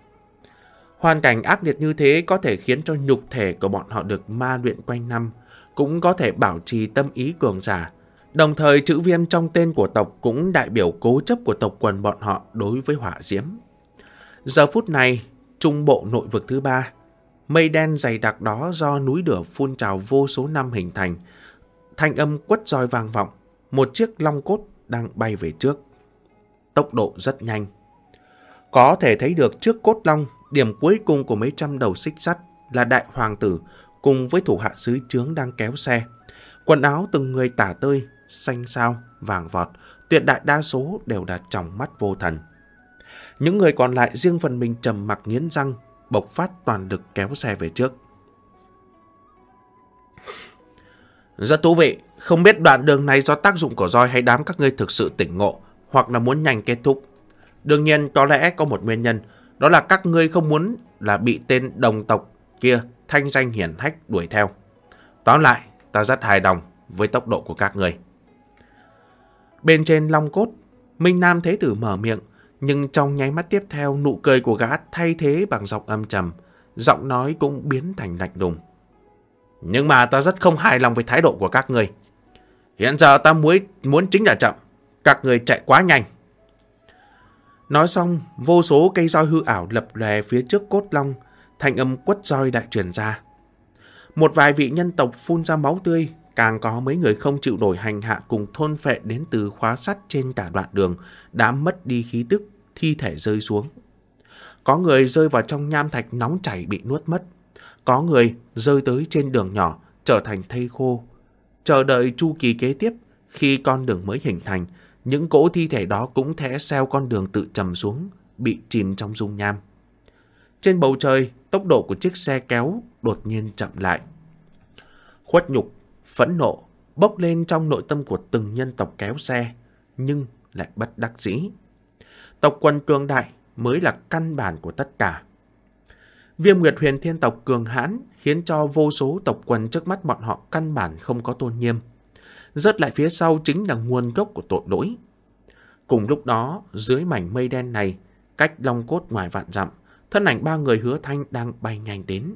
Hoàn cảnh ác liệt như thế có thể khiến cho nhục thể của bọn họ được ma luyện quanh năm, cũng có thể bảo trì tâm ý cường giả, Đồng thời chữ viêm trong tên của tộc cũng đại biểu cố chấp của tộc quần bọn họ đối với hỏa diễm. Giờ phút này, trung bộ nội vực thứ ba, mây đen dày đặc đó do núi lửa phun trào vô số năm hình thành, thanh âm quất roi vang vọng, một chiếc long cốt đang bay về trước. Tốc độ rất nhanh. Có thể thấy được trước cốt long, điểm cuối cùng của mấy trăm đầu xích sắt là đại hoàng tử cùng với thủ hạ sứ trướng đang kéo xe. Quần áo từng người tả tơi, xanh sao, vàng vọt, tuyệt đại đa số đều đặt trong mắt vô thần. Những người còn lại riêng phần mình trầm mặc nghiến răng, bộc phát toàn lực kéo xe về trước. Rất thú vị, không biết đoạn đường này do tác dụng của roi hay đám các ngươi thực sự tỉnh ngộ, hoặc là muốn nhanh kết thúc. Đương nhiên có lẽ có một nguyên nhân, đó là các ngươi không muốn là bị tên đồng tộc kia thanh danh hiển hách đuổi theo. Tóm lại, ta rất hài lòng với tốc độ của các ngươi. Bên trên long cốt, Minh Nam Thế Tử mở miệng, nhưng trong nháy mắt tiếp theo nụ cười của gã thay thế bằng giọng âm trầm, giọng nói cũng biến thành lạnh đùng. Nhưng mà ta rất không hài lòng với thái độ của các người. Hiện giờ ta muốn, muốn chính là chậm, các người chạy quá nhanh. Nói xong, vô số cây roi hư ảo lập lè phía trước cốt long, thanh âm quất roi đại truyền ra. Một vài vị nhân tộc phun ra máu tươi, Càng có mấy người không chịu nổi hành hạ cùng thôn phệ đến từ khóa sắt trên cả đoạn đường đã mất đi khí tức, thi thể rơi xuống. Có người rơi vào trong nham thạch nóng chảy bị nuốt mất. Có người rơi tới trên đường nhỏ trở thành thây khô. Chờ đợi chu kỳ kế tiếp khi con đường mới hình thành, những cỗ thi thể đó cũng thẽ xeo con đường tự trầm xuống, bị chìm trong dung nham. Trên bầu trời, tốc độ của chiếc xe kéo đột nhiên chậm lại. Khuất nhục, phẫn nộ, bốc lên trong nội tâm của từng nhân tộc kéo xe, nhưng lại bất đắc dĩ. Tộc quân cường đại mới là căn bản của tất cả. Viêm Nguyệt huyền thiên tộc cường hãn khiến cho vô số tộc quần trước mắt bọn họ căn bản không có tôn nghiêm. Rớt lại phía sau chính là nguồn gốc của tội lỗi. Cùng lúc đó, dưới mảnh mây đen này, cách long cốt ngoài vạn dặm, thân ảnh ba người hứa thanh đang bay nhanh đến.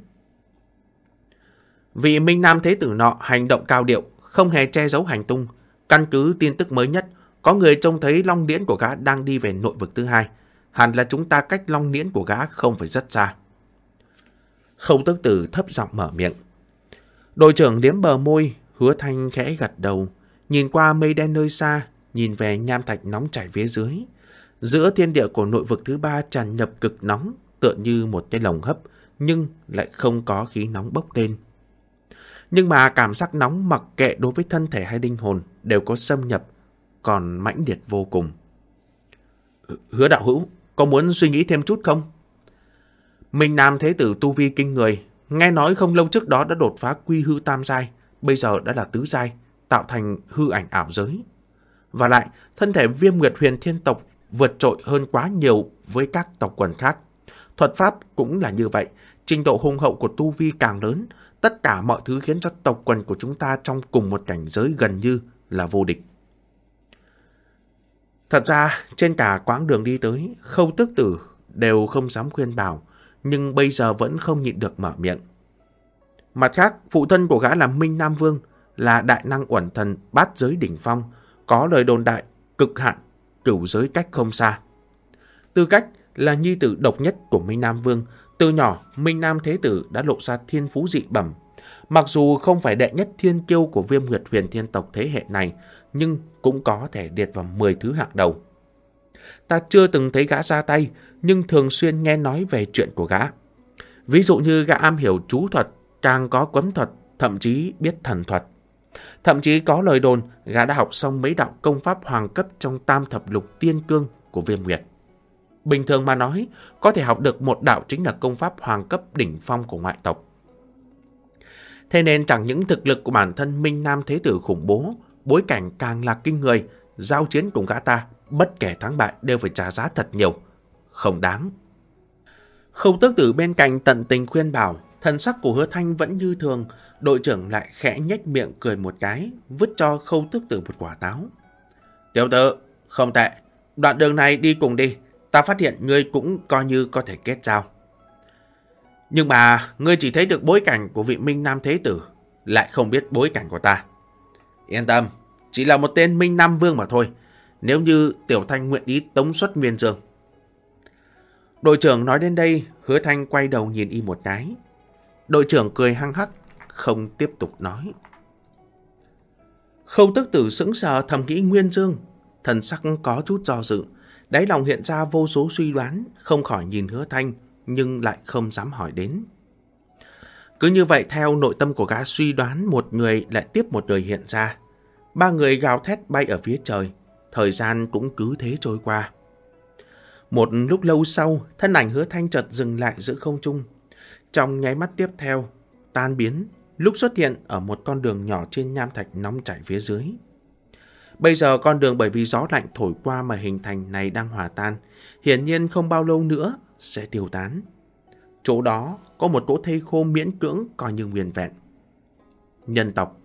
Vị Minh Nam Thế Tử nọ hành động cao điệu, không hề che giấu hành tung. Căn cứ tin tức mới nhất, có người trông thấy long điễn của gã đang đi về nội vực thứ hai. Hẳn là chúng ta cách long điễn của gã không phải rất xa. Khâu tức tử thấp giọng mở miệng. Đội trưởng liếm bờ môi, hứa thanh khẽ gật đầu, nhìn qua mây đen nơi xa, nhìn về nham thạch nóng chảy phía dưới. Giữa thiên địa của nội vực thứ ba tràn nhập cực nóng, tựa như một cái lồng hấp, nhưng lại không có khí nóng bốc lên. Nhưng mà cảm giác nóng mặc kệ đối với thân thể hay linh hồn đều có xâm nhập, còn mãnh liệt vô cùng. Hứa đạo hữu, có muốn suy nghĩ thêm chút không? Minh Nam Thế Tử Tu Vi kinh người, nghe nói không lâu trước đó đã đột phá quy hư tam giai, bây giờ đã là tứ giai, tạo thành hư ảnh ảo giới. Và lại, thân thể viêm nguyệt huyền thiên tộc vượt trội hơn quá nhiều với các tộc quần khác. Thuật pháp cũng là như vậy, trình độ hùng hậu của Tu Vi càng lớn, tất cả mọi thứ khiến cho tộc quần của chúng ta trong cùng một cảnh giới gần như là vô địch. Thật ra, trên cả quãng đường đi tới, khâu tức tử đều không dám khuyên bảo, nhưng bây giờ vẫn không nhịn được mở miệng. Mặt khác, phụ thân của gã là Minh Nam Vương, là đại năng uẩn thần bát giới đỉnh phong, có lời đồn đại, cực hạn, cửu giới cách không xa. Tư cách là nhi tử độc nhất của Minh Nam Vương, từ nhỏ Minh Nam Thế Tử đã lộ ra thiên phú dị bẩm. Mặc dù không phải đệ nhất thiên kiêu của viêm huyệt huyền thiên tộc thế hệ này, nhưng cũng có thể liệt vào 10 thứ hạng đầu. Ta chưa từng thấy gã ra tay, nhưng thường xuyên nghe nói về chuyện của gã. Ví dụ như gã am hiểu chú thuật, càng có quấn thuật, thậm chí biết thần thuật. Thậm chí có lời đồn gã đã học xong mấy đạo công pháp hoàng cấp trong tam thập lục tiên cương của viêm nguyệt. Bình thường mà nói, có thể học được một đạo chính là công pháp hoàng cấp đỉnh phong của ngoại tộc. Thế nên chẳng những thực lực của bản thân Minh Nam Thế Tử khủng bố, bối cảnh càng là kinh người, giao chiến cùng gã ta, bất kể thắng bại đều phải trả giá thật nhiều. Không đáng. Khâu tước tử bên cạnh tận tình khuyên bảo, thần sắc của hứa thanh vẫn như thường, đội trưởng lại khẽ nhếch miệng cười một cái, vứt cho khâu tước tử một quả táo. Tiểu tử, không tệ, đoạn đường này đi cùng đi, ta phát hiện ngươi cũng coi như có thể kết giao. Nhưng mà ngươi chỉ thấy được bối cảnh của vị Minh Nam Thế Tử, lại không biết bối cảnh của ta. Yên tâm, chỉ là một tên Minh Nam Vương mà thôi, nếu như Tiểu Thanh nguyện ý tống xuất Nguyên Dương. Đội trưởng nói đến đây, hứa Thanh quay đầu nhìn y một cái. Đội trưởng cười hăng hắc, không tiếp tục nói. Khâu tức tử sững sờ thầm nghĩ Nguyên Dương, thần sắc có chút do dự, đáy lòng hiện ra vô số suy đoán, không khỏi nhìn hứa Thanh, nhưng lại không dám hỏi đến. Cứ như vậy theo nội tâm của gã suy đoán một người lại tiếp một người hiện ra. Ba người gào thét bay ở phía trời, thời gian cũng cứ thế trôi qua. Một lúc lâu sau, thân ảnh hứa thanh chợt dừng lại giữa không trung. Trong nháy mắt tiếp theo, tan biến, lúc xuất hiện ở một con đường nhỏ trên nham thạch nóng chảy phía dưới. Bây giờ con đường bởi vì gió lạnh thổi qua mà hình thành này đang hòa tan, hiển nhiên không bao lâu nữa sẽ tiêu tán. Chỗ đó có một cỗ thây khô miễn cưỡng coi như nguyên vẹn. Nhân tộc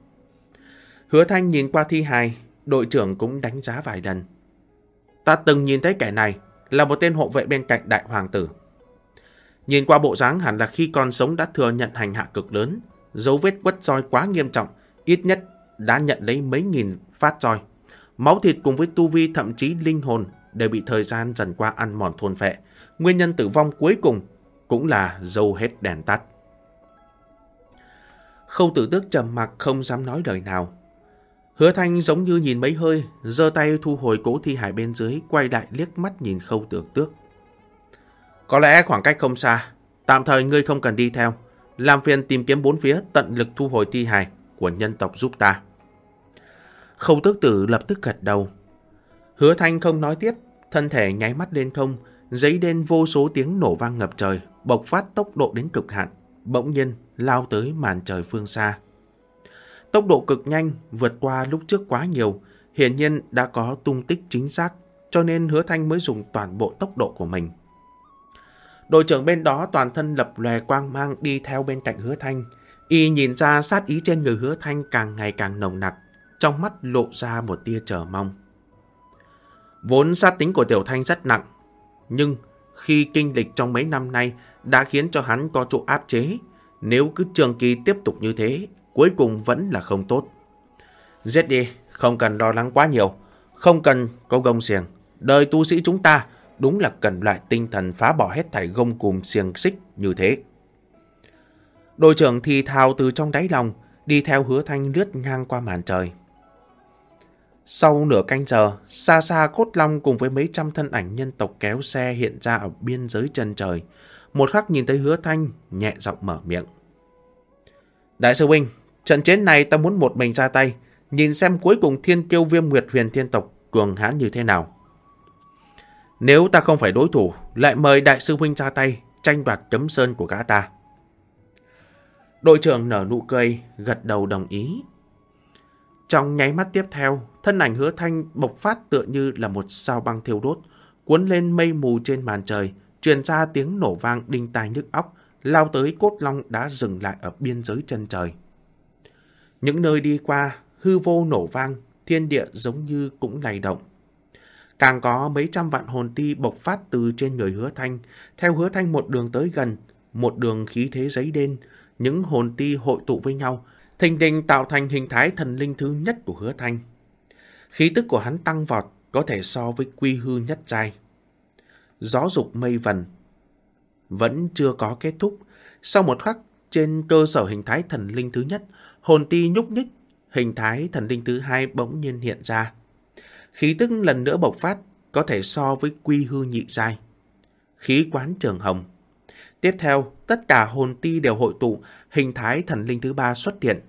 Hứa Thanh nhìn qua thi hài, đội trưởng cũng đánh giá vài lần. Ta từng nhìn thấy kẻ này là một tên hộ vệ bên cạnh đại hoàng tử. Nhìn qua bộ dáng hẳn là khi còn sống đã thừa nhận hành hạ cực lớn, dấu vết quất roi quá nghiêm trọng, ít nhất đã nhận lấy mấy nghìn phát roi. Máu thịt cùng với tu vi thậm chí linh hồn đều bị thời gian dần qua ăn mòn thôn phệ. Nguyên nhân tử vong cuối cùng cũng là dâu hết đèn tắt. Khâu tử tước trầm mặc không dám nói lời nào. Hứa thanh giống như nhìn mấy hơi, giơ tay thu hồi cố thi hải bên dưới, quay lại liếc mắt nhìn khâu Tưởng tước. Có lẽ khoảng cách không xa, tạm thời ngươi không cần đi theo. Làm phiền tìm kiếm bốn phía tận lực thu hồi thi hài của nhân tộc giúp ta. Khâu tước tử lập tức gật đầu. Hứa thanh không nói tiếp, thân thể nháy mắt lên không, giấy đen vô số tiếng nổ vang ngập trời, bộc phát tốc độ đến cực hạn, bỗng nhiên lao tới màn trời phương xa. Tốc độ cực nhanh, vượt qua lúc trước quá nhiều, hiển nhiên đã có tung tích chính xác, cho nên hứa thanh mới dùng toàn bộ tốc độ của mình. Đội trưởng bên đó toàn thân lập lòe quang mang đi theo bên cạnh hứa thanh. Y nhìn ra sát ý trên người hứa thanh càng ngày càng nồng nặc, trong mắt lộ ra một tia chờ mong. Vốn sát tính của Tiểu Thanh rất nặng, nhưng khi kinh lịch trong mấy năm nay đã khiến cho hắn có chỗ áp chế. Nếu cứ trường kỳ tiếp tục như thế, cuối cùng vẫn là không tốt. Giết đi, không cần lo lắng quá nhiều, không cần có gông xiềng. Đời tu sĩ chúng ta đúng là cần loại tinh thần phá bỏ hết thảy gông cùm xiềng xích như thế. Đội trưởng thì thào từ trong đáy lòng, đi theo hứa thanh lướt ngang qua màn trời. Sau nửa canh giờ, xa xa cốt long cùng với mấy trăm thân ảnh nhân tộc kéo xe hiện ra ở biên giới chân trời. Một khắc nhìn thấy hứa thanh, nhẹ giọng mở miệng. Đại sư huynh, trận chiến này ta muốn một mình ra tay, nhìn xem cuối cùng thiên kiêu viêm nguyệt huyền thiên tộc cường hãn như thế nào. Nếu ta không phải đối thủ, lại mời đại sư huynh ra tay, tranh đoạt chấm sơn của gã ta. Đội trưởng nở nụ cười, gật đầu đồng ý. Trong nháy mắt tiếp theo, thân ảnh hứa thanh bộc phát tựa như là một sao băng thiêu đốt, cuốn lên mây mù trên màn trời, truyền ra tiếng nổ vang đinh tai nhức óc, lao tới cốt long đã dừng lại ở biên giới chân trời. Những nơi đi qua, hư vô nổ vang, thiên địa giống như cũng lay động. Càng có mấy trăm vạn hồn ti bộc phát từ trên người hứa thanh, theo hứa thanh một đường tới gần, một đường khí thế giấy đen, những hồn ti hội tụ với nhau, thình đình tạo thành hình thái thần linh thứ nhất của hứa thanh. Khí tức của hắn tăng vọt, có thể so với quy hư nhất trai. Gió dục mây vần, vẫn chưa có kết thúc. Sau một khắc, trên cơ sở hình thái thần linh thứ nhất, hồn ti nhúc nhích, hình thái thần linh thứ hai bỗng nhiên hiện ra. Khí tức lần nữa bộc phát, có thể so với quy hư nhị giai. Khí quán trường hồng. Tiếp theo, tất cả hồn ti đều hội tụ, hình thái thần linh thứ ba xuất hiện.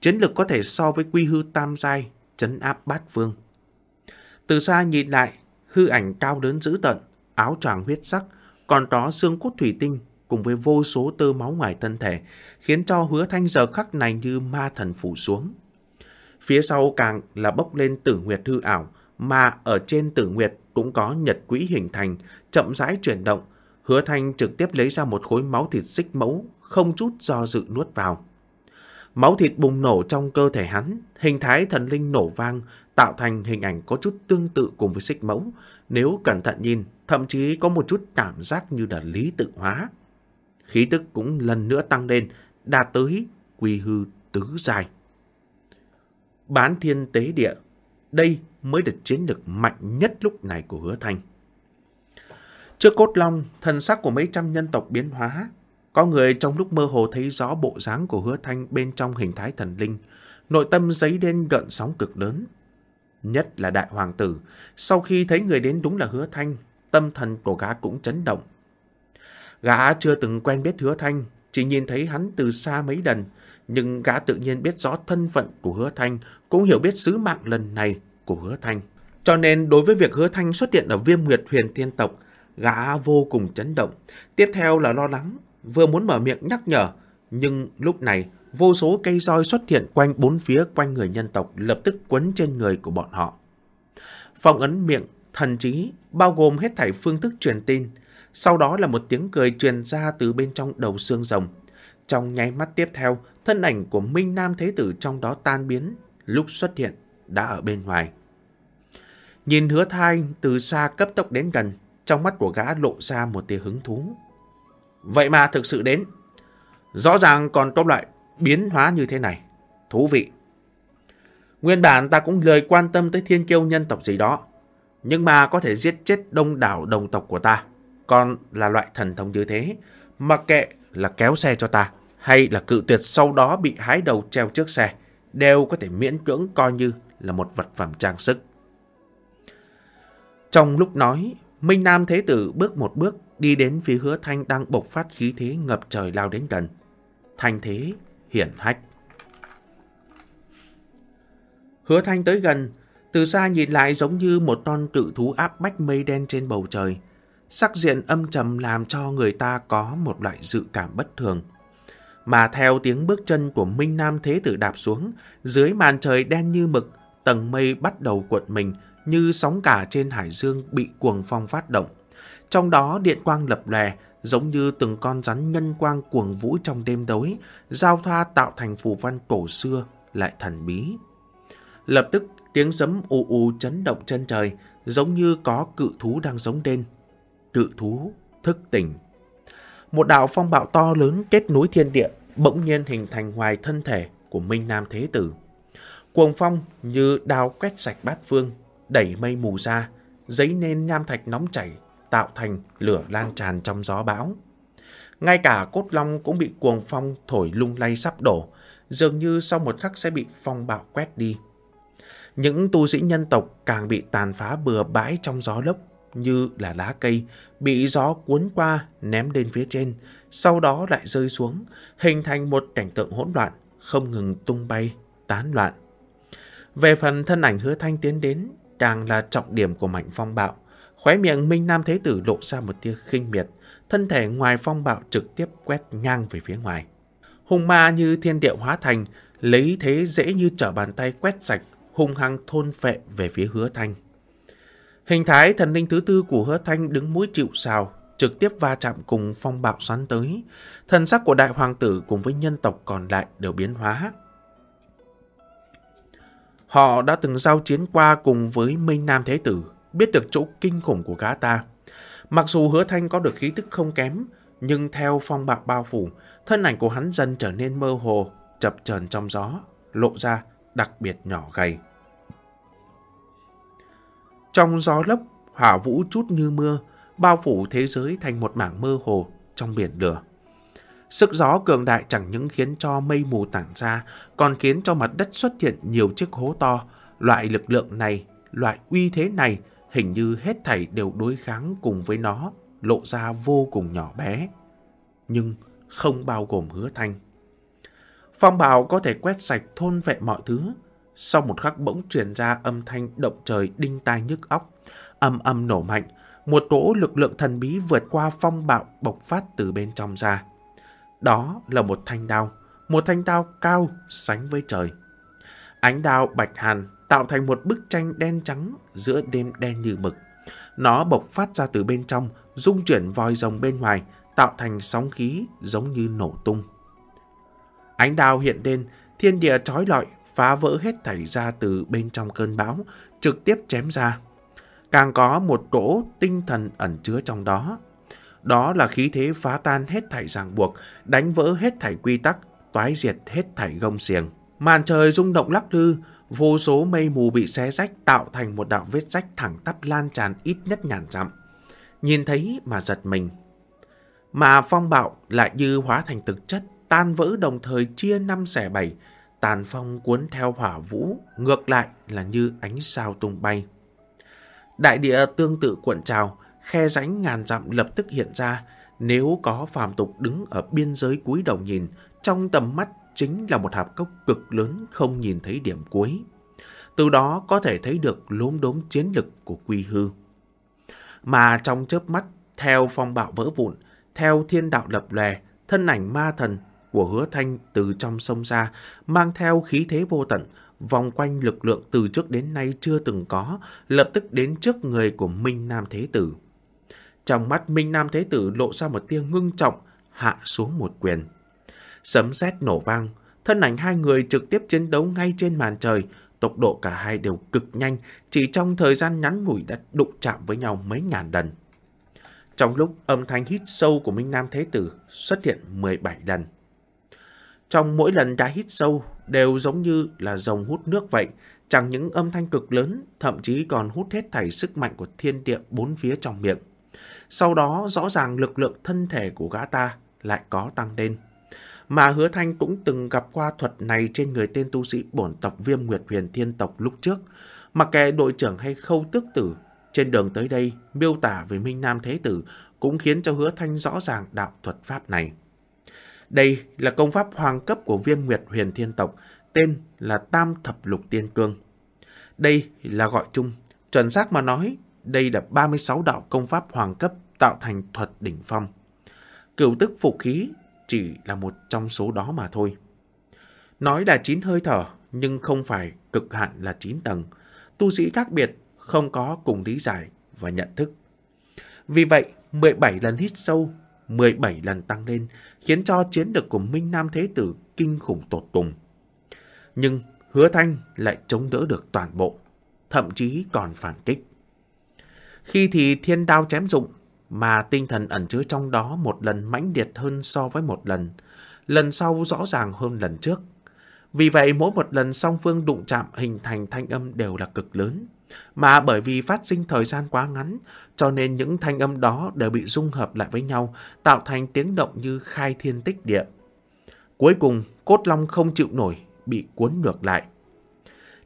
Chiến lực có thể so với quy hư tam giai, chấn áp bát vương. Từ xa nhìn lại, hư ảnh cao đớn dữ tận, áo choàng huyết sắc, còn có xương cốt thủy tinh cùng với vô số tơ máu ngoài thân thể, khiến cho hứa thanh giờ khắc này như ma thần phủ xuống. Phía sau càng là bốc lên tử nguyệt hư ảo, mà ở trên tử nguyệt cũng có nhật quỹ hình thành, chậm rãi chuyển động. Hứa thanh trực tiếp lấy ra một khối máu thịt xích mẫu, không chút do dự nuốt vào. Máu thịt bùng nổ trong cơ thể hắn, hình thái thần linh nổ vang, tạo thành hình ảnh có chút tương tự cùng với xích mẫu. Nếu cẩn thận nhìn, thậm chí có một chút cảm giác như là lý tự hóa. Khí tức cũng lần nữa tăng lên, đạt tới quy hư tứ dài. Bán thiên tế địa, đây mới được chiến lược mạnh nhất lúc này của hứa thanh. Trước cốt long, thần sắc của mấy trăm nhân tộc biến hóa, có người trong lúc mơ hồ thấy rõ bộ dáng của hứa thanh bên trong hình thái thần linh, nội tâm giấy đen gợn sóng cực lớn. Nhất là đại hoàng tử, sau khi thấy người đến đúng là hứa thanh, tâm thần của gã cũng chấn động. Gã chưa từng quen biết hứa thanh, chỉ nhìn thấy hắn từ xa mấy lần, nhưng gã tự nhiên biết rõ thân phận của hứa thanh, cũng hiểu biết sứ mạng lần này của hứa thanh. Cho nên đối với việc hứa thanh xuất hiện ở viêm nguyệt huyền thiên tộc, gã vô cùng chấn động. Tiếp theo là lo lắng, vừa muốn mở miệng nhắc nhở, nhưng lúc này vô số cây roi xuất hiện quanh bốn phía quanh người nhân tộc lập tức quấn trên người của bọn họ. Phong ấn miệng, thần trí, bao gồm hết thảy phương thức truyền tin. Sau đó là một tiếng cười truyền ra từ bên trong đầu xương rồng. Trong nháy mắt tiếp theo, thân ảnh của Minh Nam Thế Tử trong đó tan biến, lúc xuất hiện đã ở bên ngoài. Nhìn hứa thai từ xa cấp tốc đến gần, trong mắt của gã lộ ra một tia hứng thú. Vậy mà thực sự đến. Rõ ràng còn có loại biến hóa như thế này. Thú vị. Nguyên bản ta cũng lời quan tâm tới thiên kiêu nhân tộc gì đó. Nhưng mà có thể giết chết đông đảo đồng tộc của ta con là loại thần thông như thế. mà kệ là kéo xe cho ta hay là cự tuyệt sau đó bị hái đầu treo trước xe đều có thể miễn cưỡng coi như là một vật phẩm trang sức. Trong lúc nói, Minh Nam Thế Tử bước một bước đi đến phía hứa thanh đang bộc phát khí thế ngập trời lao đến gần. Thanh thế hiển hách. Hứa thanh tới gần, từ xa nhìn lại giống như một con cự thú áp bách mây đen trên bầu trời. Sắc diện âm trầm làm cho người ta có một loại dự cảm bất thường. Mà theo tiếng bước chân của Minh Nam Thế Tử đạp xuống, dưới màn trời đen như mực, tầng mây bắt đầu cuộn mình như sóng cả trên hải dương bị cuồng phong phát động. Trong đó điện quang lập lè, giống như từng con rắn nhân quang cuồng vũ trong đêm tối, giao thoa tạo thành phù văn cổ xưa, lại thần bí. Lập tức tiếng sấm ù ù chấn động chân trời, giống như có cự thú đang giống lên. Cự thú thức tỉnh. Một đạo phong bạo to lớn kết nối thiên địa, bỗng nhiên hình thành ngoài thân thể của Minh Nam Thế Tử. Cuồng phong như đao quét sạch bát phương, đẩy mây mù ra, giấy nên nham thạch nóng chảy, tạo thành lửa lan tràn trong gió bão. Ngay cả cốt long cũng bị cuồng phong thổi lung lay sắp đổ, dường như sau một khắc sẽ bị phong bạo quét đi. Những tu sĩ nhân tộc càng bị tàn phá bừa bãi trong gió lốc như là lá cây, bị gió cuốn qua ném lên phía trên, sau đó lại rơi xuống, hình thành một cảnh tượng hỗn loạn, không ngừng tung bay, tán loạn. Về phần thân ảnh hứa thanh tiến đến, càng là trọng điểm của mảnh phong bạo. Khóe miệng Minh Nam Thế Tử lộ ra một tia khinh miệt, thân thể ngoài phong bạo trực tiếp quét ngang về phía ngoài. Hùng ma như thiên địa hóa thành, lấy thế dễ như trở bàn tay quét sạch, hung hăng thôn phệ về phía hứa thanh. Hình thái thần linh thứ tư của hứa thanh đứng mũi chịu sào, trực tiếp va chạm cùng phong bạo xoắn tới. Thần sắc của đại hoàng tử cùng với nhân tộc còn lại đều biến hóa. Họ đã từng giao chiến qua cùng với Minh Nam Thế Tử, biết được chỗ kinh khủng của gã ta. Mặc dù hứa thanh có được khí tức không kém, nhưng theo phong bạo bao phủ, thân ảnh của hắn dần trở nên mơ hồ, chập chờn trong gió, lộ ra đặc biệt nhỏ gầy. Trong gió lốc, hỏa vũ chút như mưa, bao phủ thế giới thành một mảng mơ hồ trong biển lửa. Sức gió cường đại chẳng những khiến cho mây mù tản ra, còn khiến cho mặt đất xuất hiện nhiều chiếc hố to. Loại lực lượng này, loại uy thế này, hình như hết thảy đều đối kháng cùng với nó, lộ ra vô cùng nhỏ bé. Nhưng không bao gồm hứa thanh. Phong bào có thể quét sạch thôn vệ mọi thứ. Sau một khắc bỗng truyền ra âm thanh động trời đinh tai nhức óc, âm âm nổ mạnh, một cỗ lực lượng thần bí vượt qua phong bạo bộc phát từ bên trong ra. Đó là một thanh đao, một thanh đao cao sánh với trời. Ánh đao bạch hàn tạo thành một bức tranh đen trắng giữa đêm đen như mực. Nó bộc phát ra từ bên trong, dung chuyển vòi rồng bên ngoài, tạo thành sóng khí giống như nổ tung. Ánh đao hiện lên, thiên địa trói lọi, phá vỡ hết thảy ra từ bên trong cơn bão, trực tiếp chém ra. Càng có một cỗ tinh thần ẩn chứa trong đó. Đó là khí thế phá tan hết thảy ràng buộc, đánh vỡ hết thảy quy tắc, toái diệt hết thảy gông xiềng. Màn trời rung động lắc lư, vô số mây mù bị xé rách tạo thành một đạo vết rách thẳng tắp lan tràn ít nhất ngàn dặm. Nhìn thấy mà giật mình. Mà phong bạo lại như hóa thành thực chất, tan vỡ đồng thời chia năm xẻ bảy, tàn phong cuốn theo hỏa vũ, ngược lại là như ánh sao tung bay. Đại địa tương tự cuộn trào, khe rãnh ngàn dặm lập tức hiện ra. Nếu có phàm tục đứng ở biên giới cuối đầu nhìn, trong tầm mắt chính là một hạp cốc cực lớn không nhìn thấy điểm cuối. Từ đó có thể thấy được lốm đốm chiến lực của quy hư. Mà trong chớp mắt, theo phong bạo vỡ vụn, theo thiên đạo lập lè, thân ảnh ma thần của hứa thanh từ trong sông ra, mang theo khí thế vô tận, vòng quanh lực lượng từ trước đến nay chưa từng có, lập tức đến trước người của Minh Nam Thế Tử. Trong mắt Minh Nam Thế Tử lộ ra một tia ngưng trọng, hạ xuống một quyền. Sấm sét nổ vang, thân ảnh hai người trực tiếp chiến đấu ngay trên màn trời, tốc độ cả hai đều cực nhanh, chỉ trong thời gian ngắn ngủi đã đụng chạm với nhau mấy ngàn lần. Trong lúc âm thanh hít sâu của Minh Nam Thế Tử xuất hiện 17 lần. Trong mỗi lần đã hít sâu đều giống như là dòng hút nước vậy, chẳng những âm thanh cực lớn, thậm chí còn hút hết thảy sức mạnh của thiên địa bốn phía trong miệng. Sau đó rõ ràng lực lượng thân thể của gã ta lại có tăng lên. Mà hứa thanh cũng từng gặp qua thuật này trên người tên tu sĩ bổn tộc viêm nguyệt huyền thiên tộc lúc trước. Mặc kệ đội trưởng hay khâu tước tử, trên đường tới đây miêu tả về Minh Nam Thế Tử cũng khiến cho hứa thanh rõ ràng đạo thuật pháp này. Đây là công pháp hoàng cấp của viêm nguyệt huyền thiên tộc, tên là Tam Thập Lục Tiên Cương. Đây là gọi chung, chuẩn xác mà nói, đây là 36 đạo công pháp hoàng cấp tạo thành thuật đỉnh phong. Cửu tức phục khí chỉ là một trong số đó mà thôi. Nói là chín hơi thở, nhưng không phải cực hạn là chín tầng. Tu sĩ khác biệt, không có cùng lý giải và nhận thức. Vì vậy, 17 lần hít sâu, 17 lần tăng lên, khiến cho chiến lực của Minh Nam Thế Tử kinh khủng tột cùng. Nhưng hứa thanh lại chống đỡ được toàn bộ, thậm chí còn phản kích. Khi thì thiên đao chém dụng, mà tinh thần ẩn chứa trong đó một lần mãnh liệt hơn so với một lần, lần sau rõ ràng hơn lần trước. Vì vậy mỗi một lần song phương đụng chạm hình thành thanh âm đều là cực lớn. Mà bởi vì phát sinh thời gian quá ngắn, cho nên những thanh âm đó đều bị dung hợp lại với nhau, tạo thành tiếng động như khai thiên tích địa. Cuối cùng, cốt long không chịu nổi, bị cuốn ngược lại.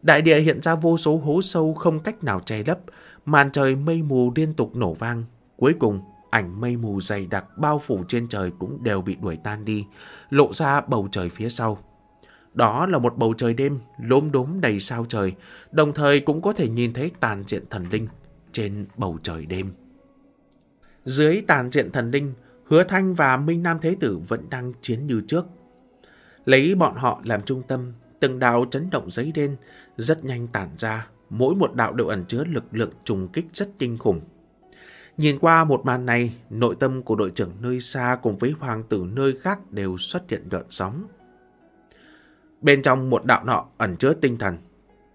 Đại địa hiện ra vô số hố sâu không cách nào che lấp, màn trời mây mù liên tục nổ vang. Cuối cùng, ảnh mây mù dày đặc bao phủ trên trời cũng đều bị đuổi tan đi, lộ ra bầu trời phía sau. Đó là một bầu trời đêm lốm đốm đầy sao trời, đồng thời cũng có thể nhìn thấy tàn diện thần linh trên bầu trời đêm. Dưới tàn diện thần linh, Hứa Thanh và Minh Nam Thế Tử vẫn đang chiến như trước. Lấy bọn họ làm trung tâm, từng đạo chấn động giấy đen rất nhanh tản ra, mỗi một đạo đều ẩn chứa lực lượng trùng kích rất kinh khủng. Nhìn qua một màn này, nội tâm của đội trưởng nơi xa cùng với hoàng tử nơi khác đều xuất hiện gợn sóng. Bên trong một đạo nọ ẩn chứa tinh thần.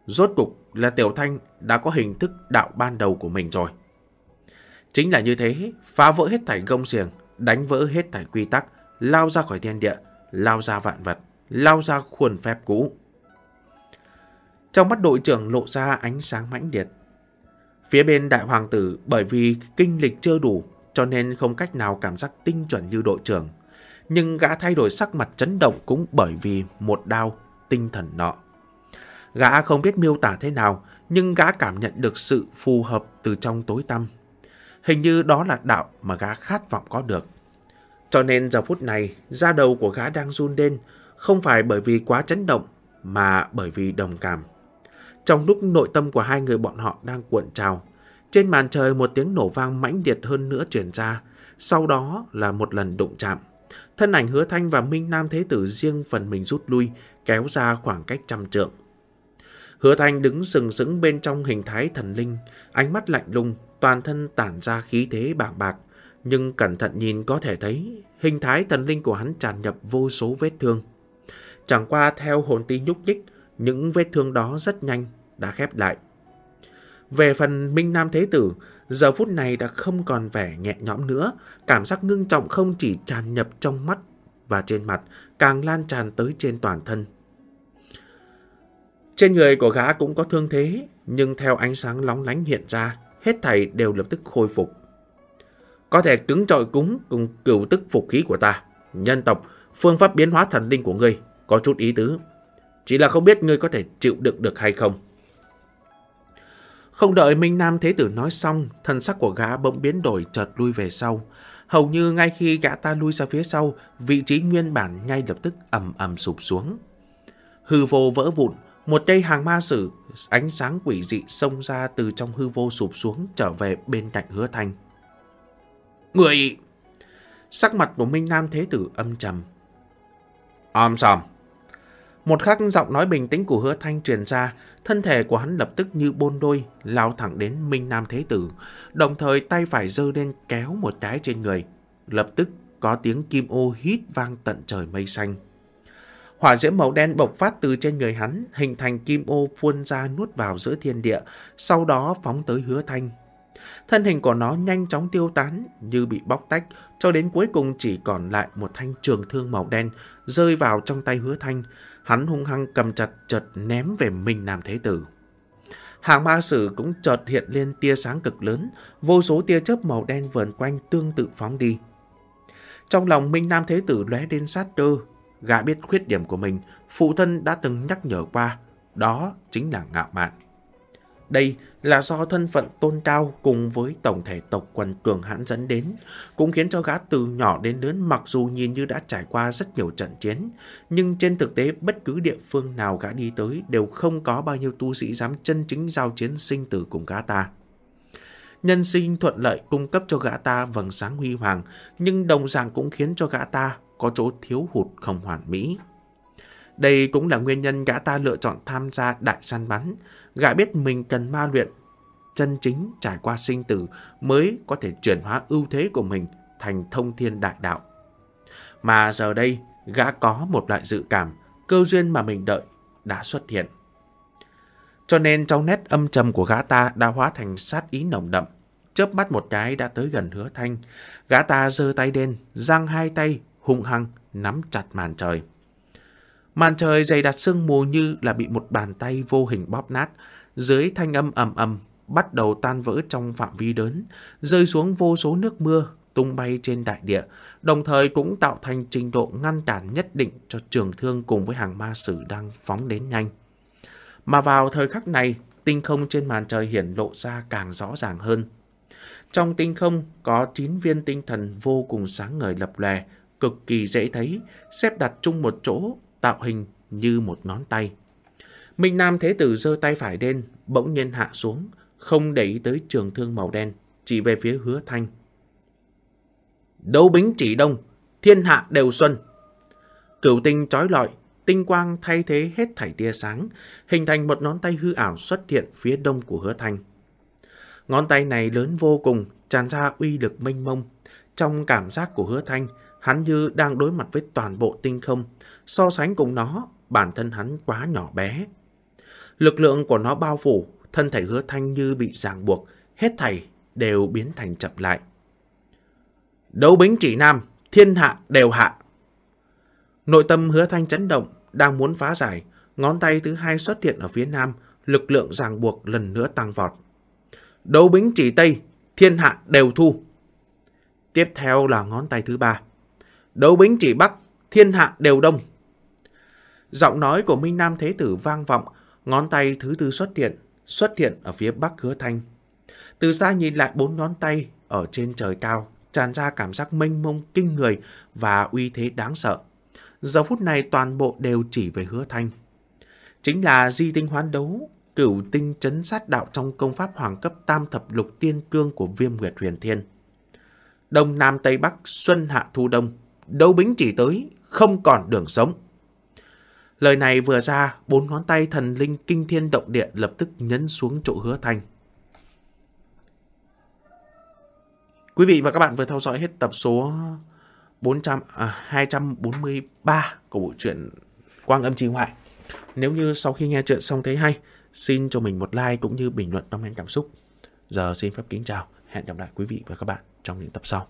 Rốt cục là Tiểu Thanh đã có hình thức đạo ban đầu của mình rồi. Chính là như thế, phá vỡ hết thảy gông xiềng, đánh vỡ hết thảy quy tắc, lao ra khỏi thiên địa, lao ra vạn vật, lao ra khuôn phép cũ. Trong mắt đội trưởng lộ ra ánh sáng mãnh liệt. Phía bên đại hoàng tử bởi vì kinh lịch chưa đủ cho nên không cách nào cảm giác tinh chuẩn như đội trưởng nhưng gã thay đổi sắc mặt chấn động cũng bởi vì một đau tinh thần nọ. Gã không biết miêu tả thế nào, nhưng gã cảm nhận được sự phù hợp từ trong tối tăm. Hình như đó là đạo mà gã khát vọng có được. Cho nên giờ phút này, da đầu của gã đang run lên, không phải bởi vì quá chấn động, mà bởi vì đồng cảm. Trong lúc nội tâm của hai người bọn họ đang cuộn trào, trên màn trời một tiếng nổ vang mãnh liệt hơn nữa truyền ra, sau đó là một lần đụng chạm. Thân ảnh hứa thanh và Minh Nam Thế Tử riêng phần mình rút lui, kéo ra khoảng cách trăm trượng. Hứa thanh đứng sừng sững bên trong hình thái thần linh, ánh mắt lạnh lùng, toàn thân tản ra khí thế bàng bạc. Nhưng cẩn thận nhìn có thể thấy, hình thái thần linh của hắn tràn nhập vô số vết thương. Chẳng qua theo hồn tí nhúc nhích, những vết thương đó rất nhanh, đã khép lại. Về phần Minh Nam Thế Tử, giờ phút này đã không còn vẻ nhẹ nhõm nữa, cảm giác ngưng trọng không chỉ tràn nhập trong mắt và trên mặt, càng lan tràn tới trên toàn thân. Trên người của gã cũng có thương thế, nhưng theo ánh sáng lóng lánh hiện ra, hết thảy đều lập tức khôi phục. Có thể cứng trọi cúng cùng cửu tức phục khí của ta, nhân tộc, phương pháp biến hóa thần linh của ngươi, có chút ý tứ. Chỉ là không biết ngươi có thể chịu đựng được hay không. Không đợi Minh Nam Thế Tử nói xong, thân sắc của gã bỗng biến đổi chợt lui về sau. Hầu như ngay khi gã ta lui ra phía sau, vị trí nguyên bản ngay lập tức ầm ầm sụp xuống. Hư vô vỡ vụn, một cây hàng ma sử, ánh sáng quỷ dị xông ra từ trong hư vô sụp xuống trở về bên cạnh hứa thanh. Người! Sắc mặt của Minh Nam Thế Tử âm trầm. Om sòm! Một khắc giọng nói bình tĩnh của hứa thanh truyền ra, thân thể của hắn lập tức như bôn đôi, lao thẳng đến Minh Nam Thế Tử, đồng thời tay phải giơ lên kéo một cái trên người. Lập tức có tiếng kim ô hít vang tận trời mây xanh. Hỏa diễm màu đen bộc phát từ trên người hắn, hình thành kim ô phun ra nuốt vào giữa thiên địa, sau đó phóng tới hứa thanh. Thân hình của nó nhanh chóng tiêu tán như bị bóc tách, cho đến cuối cùng chỉ còn lại một thanh trường thương màu đen rơi vào trong tay hứa thanh, Hắn hung hăng cầm chặt chợt ném về Minh Nam Thế Tử. Hàng ma sử cũng chợt hiện lên tia sáng cực lớn, vô số tia chớp màu đen vờn quanh tương tự phóng đi. Trong lòng Minh Nam Thế Tử lóe đến sát cơ, gã biết khuyết điểm của mình, phụ thân đã từng nhắc nhở qua, đó chính là ngạo mạn. Đây là do thân phận tôn cao cùng với tổng thể tộc quần cường hãn dẫn đến, cũng khiến cho gã từ nhỏ đến lớn mặc dù nhìn như đã trải qua rất nhiều trận chiến, nhưng trên thực tế bất cứ địa phương nào gã đi tới đều không có bao nhiêu tu sĩ dám chân chính giao chiến sinh tử cùng gã ta. Nhân sinh thuận lợi cung cấp cho gã ta vầng sáng huy hoàng, nhưng đồng dạng cũng khiến cho gã ta có chỗ thiếu hụt không hoàn mỹ. Đây cũng là nguyên nhân gã ta lựa chọn tham gia đại săn bắn. Gã biết mình cần ma luyện, chân chính trải qua sinh tử mới có thể chuyển hóa ưu thế của mình thành thông thiên đại đạo. Mà giờ đây, gã có một loại dự cảm, cơ duyên mà mình đợi đã xuất hiện. Cho nên trong nét âm trầm của gã ta đã hóa thành sát ý nồng đậm. Chớp mắt một cái đã tới gần hứa thanh. Gã ta giơ tay đen, giang hai tay, hung hăng, nắm chặt màn trời. Màn trời dày đặt sương mù như là bị một bàn tay vô hình bóp nát. Dưới thanh âm ầm ầm bắt đầu tan vỡ trong phạm vi lớn, rơi xuống vô số nước mưa, tung bay trên đại địa, đồng thời cũng tạo thành trình độ ngăn cản nhất định cho trường thương cùng với hàng ma sử đang phóng đến nhanh. Mà vào thời khắc này, tinh không trên màn trời hiển lộ ra càng rõ ràng hơn. Trong tinh không có 9 viên tinh thần vô cùng sáng ngời lập lè cực kỳ dễ thấy, xếp đặt chung một chỗ, tạo hình như một ngón tay. Minh Nam Thế Tử giơ tay phải đen, bỗng nhiên hạ xuống, không để ý tới trường thương màu đen, chỉ về phía hứa thanh. Đấu bính chỉ đông, thiên hạ đều xuân. Cửu tinh trói lọi, tinh quang thay thế hết thảy tia sáng, hình thành một ngón tay hư ảo xuất hiện phía đông của hứa thanh. Ngón tay này lớn vô cùng, tràn ra uy lực mênh mông. Trong cảm giác của hứa thanh, hắn như đang đối mặt với toàn bộ tinh không. So sánh cùng nó, bản thân hắn quá nhỏ bé. Lực lượng của nó bao phủ, thân thể hứa thanh như bị ràng buộc, hết thảy đều biến thành chậm lại. Đấu bính chỉ nam, thiên hạ đều hạ. Nội tâm hứa thanh chấn động, đang muốn phá giải, ngón tay thứ hai xuất hiện ở phía nam, lực lượng ràng buộc lần nữa tăng vọt. Đấu bính chỉ tây, thiên hạ đều thu. Tiếp theo là ngón tay thứ ba. Đấu bính chỉ bắc, thiên hạ đều đông. Giọng nói của Minh Nam Thế Tử vang vọng, ngón tay thứ tư xuất hiện, xuất hiện ở phía bắc hứa thanh. Từ xa nhìn lại bốn ngón tay ở trên trời cao, tràn ra cảm giác mênh mông kinh người và uy thế đáng sợ. Giờ phút này toàn bộ đều chỉ về hứa thanh. Chính là di tinh hoán đấu, cửu tinh chấn sát đạo trong công pháp hoàng cấp tam thập lục tiên cương của viêm nguyệt huyền thiên. Đông Nam Tây Bắc, Xuân Hạ Thu Đông, đấu bính chỉ tới, không còn đường sống. Lời này vừa ra, bốn ngón tay thần linh kinh thiên động địa lập tức nhấn xuống chỗ hứa thanh. Quý vị và các bạn vừa theo dõi hết tập số 400, à, 243 của bộ truyện Quang âm trì ngoại. Nếu như sau khi nghe chuyện xong thấy hay, xin cho mình một like cũng như bình luận comment cảm xúc. Giờ xin phép kính chào, hẹn gặp lại quý vị và các bạn trong những tập sau.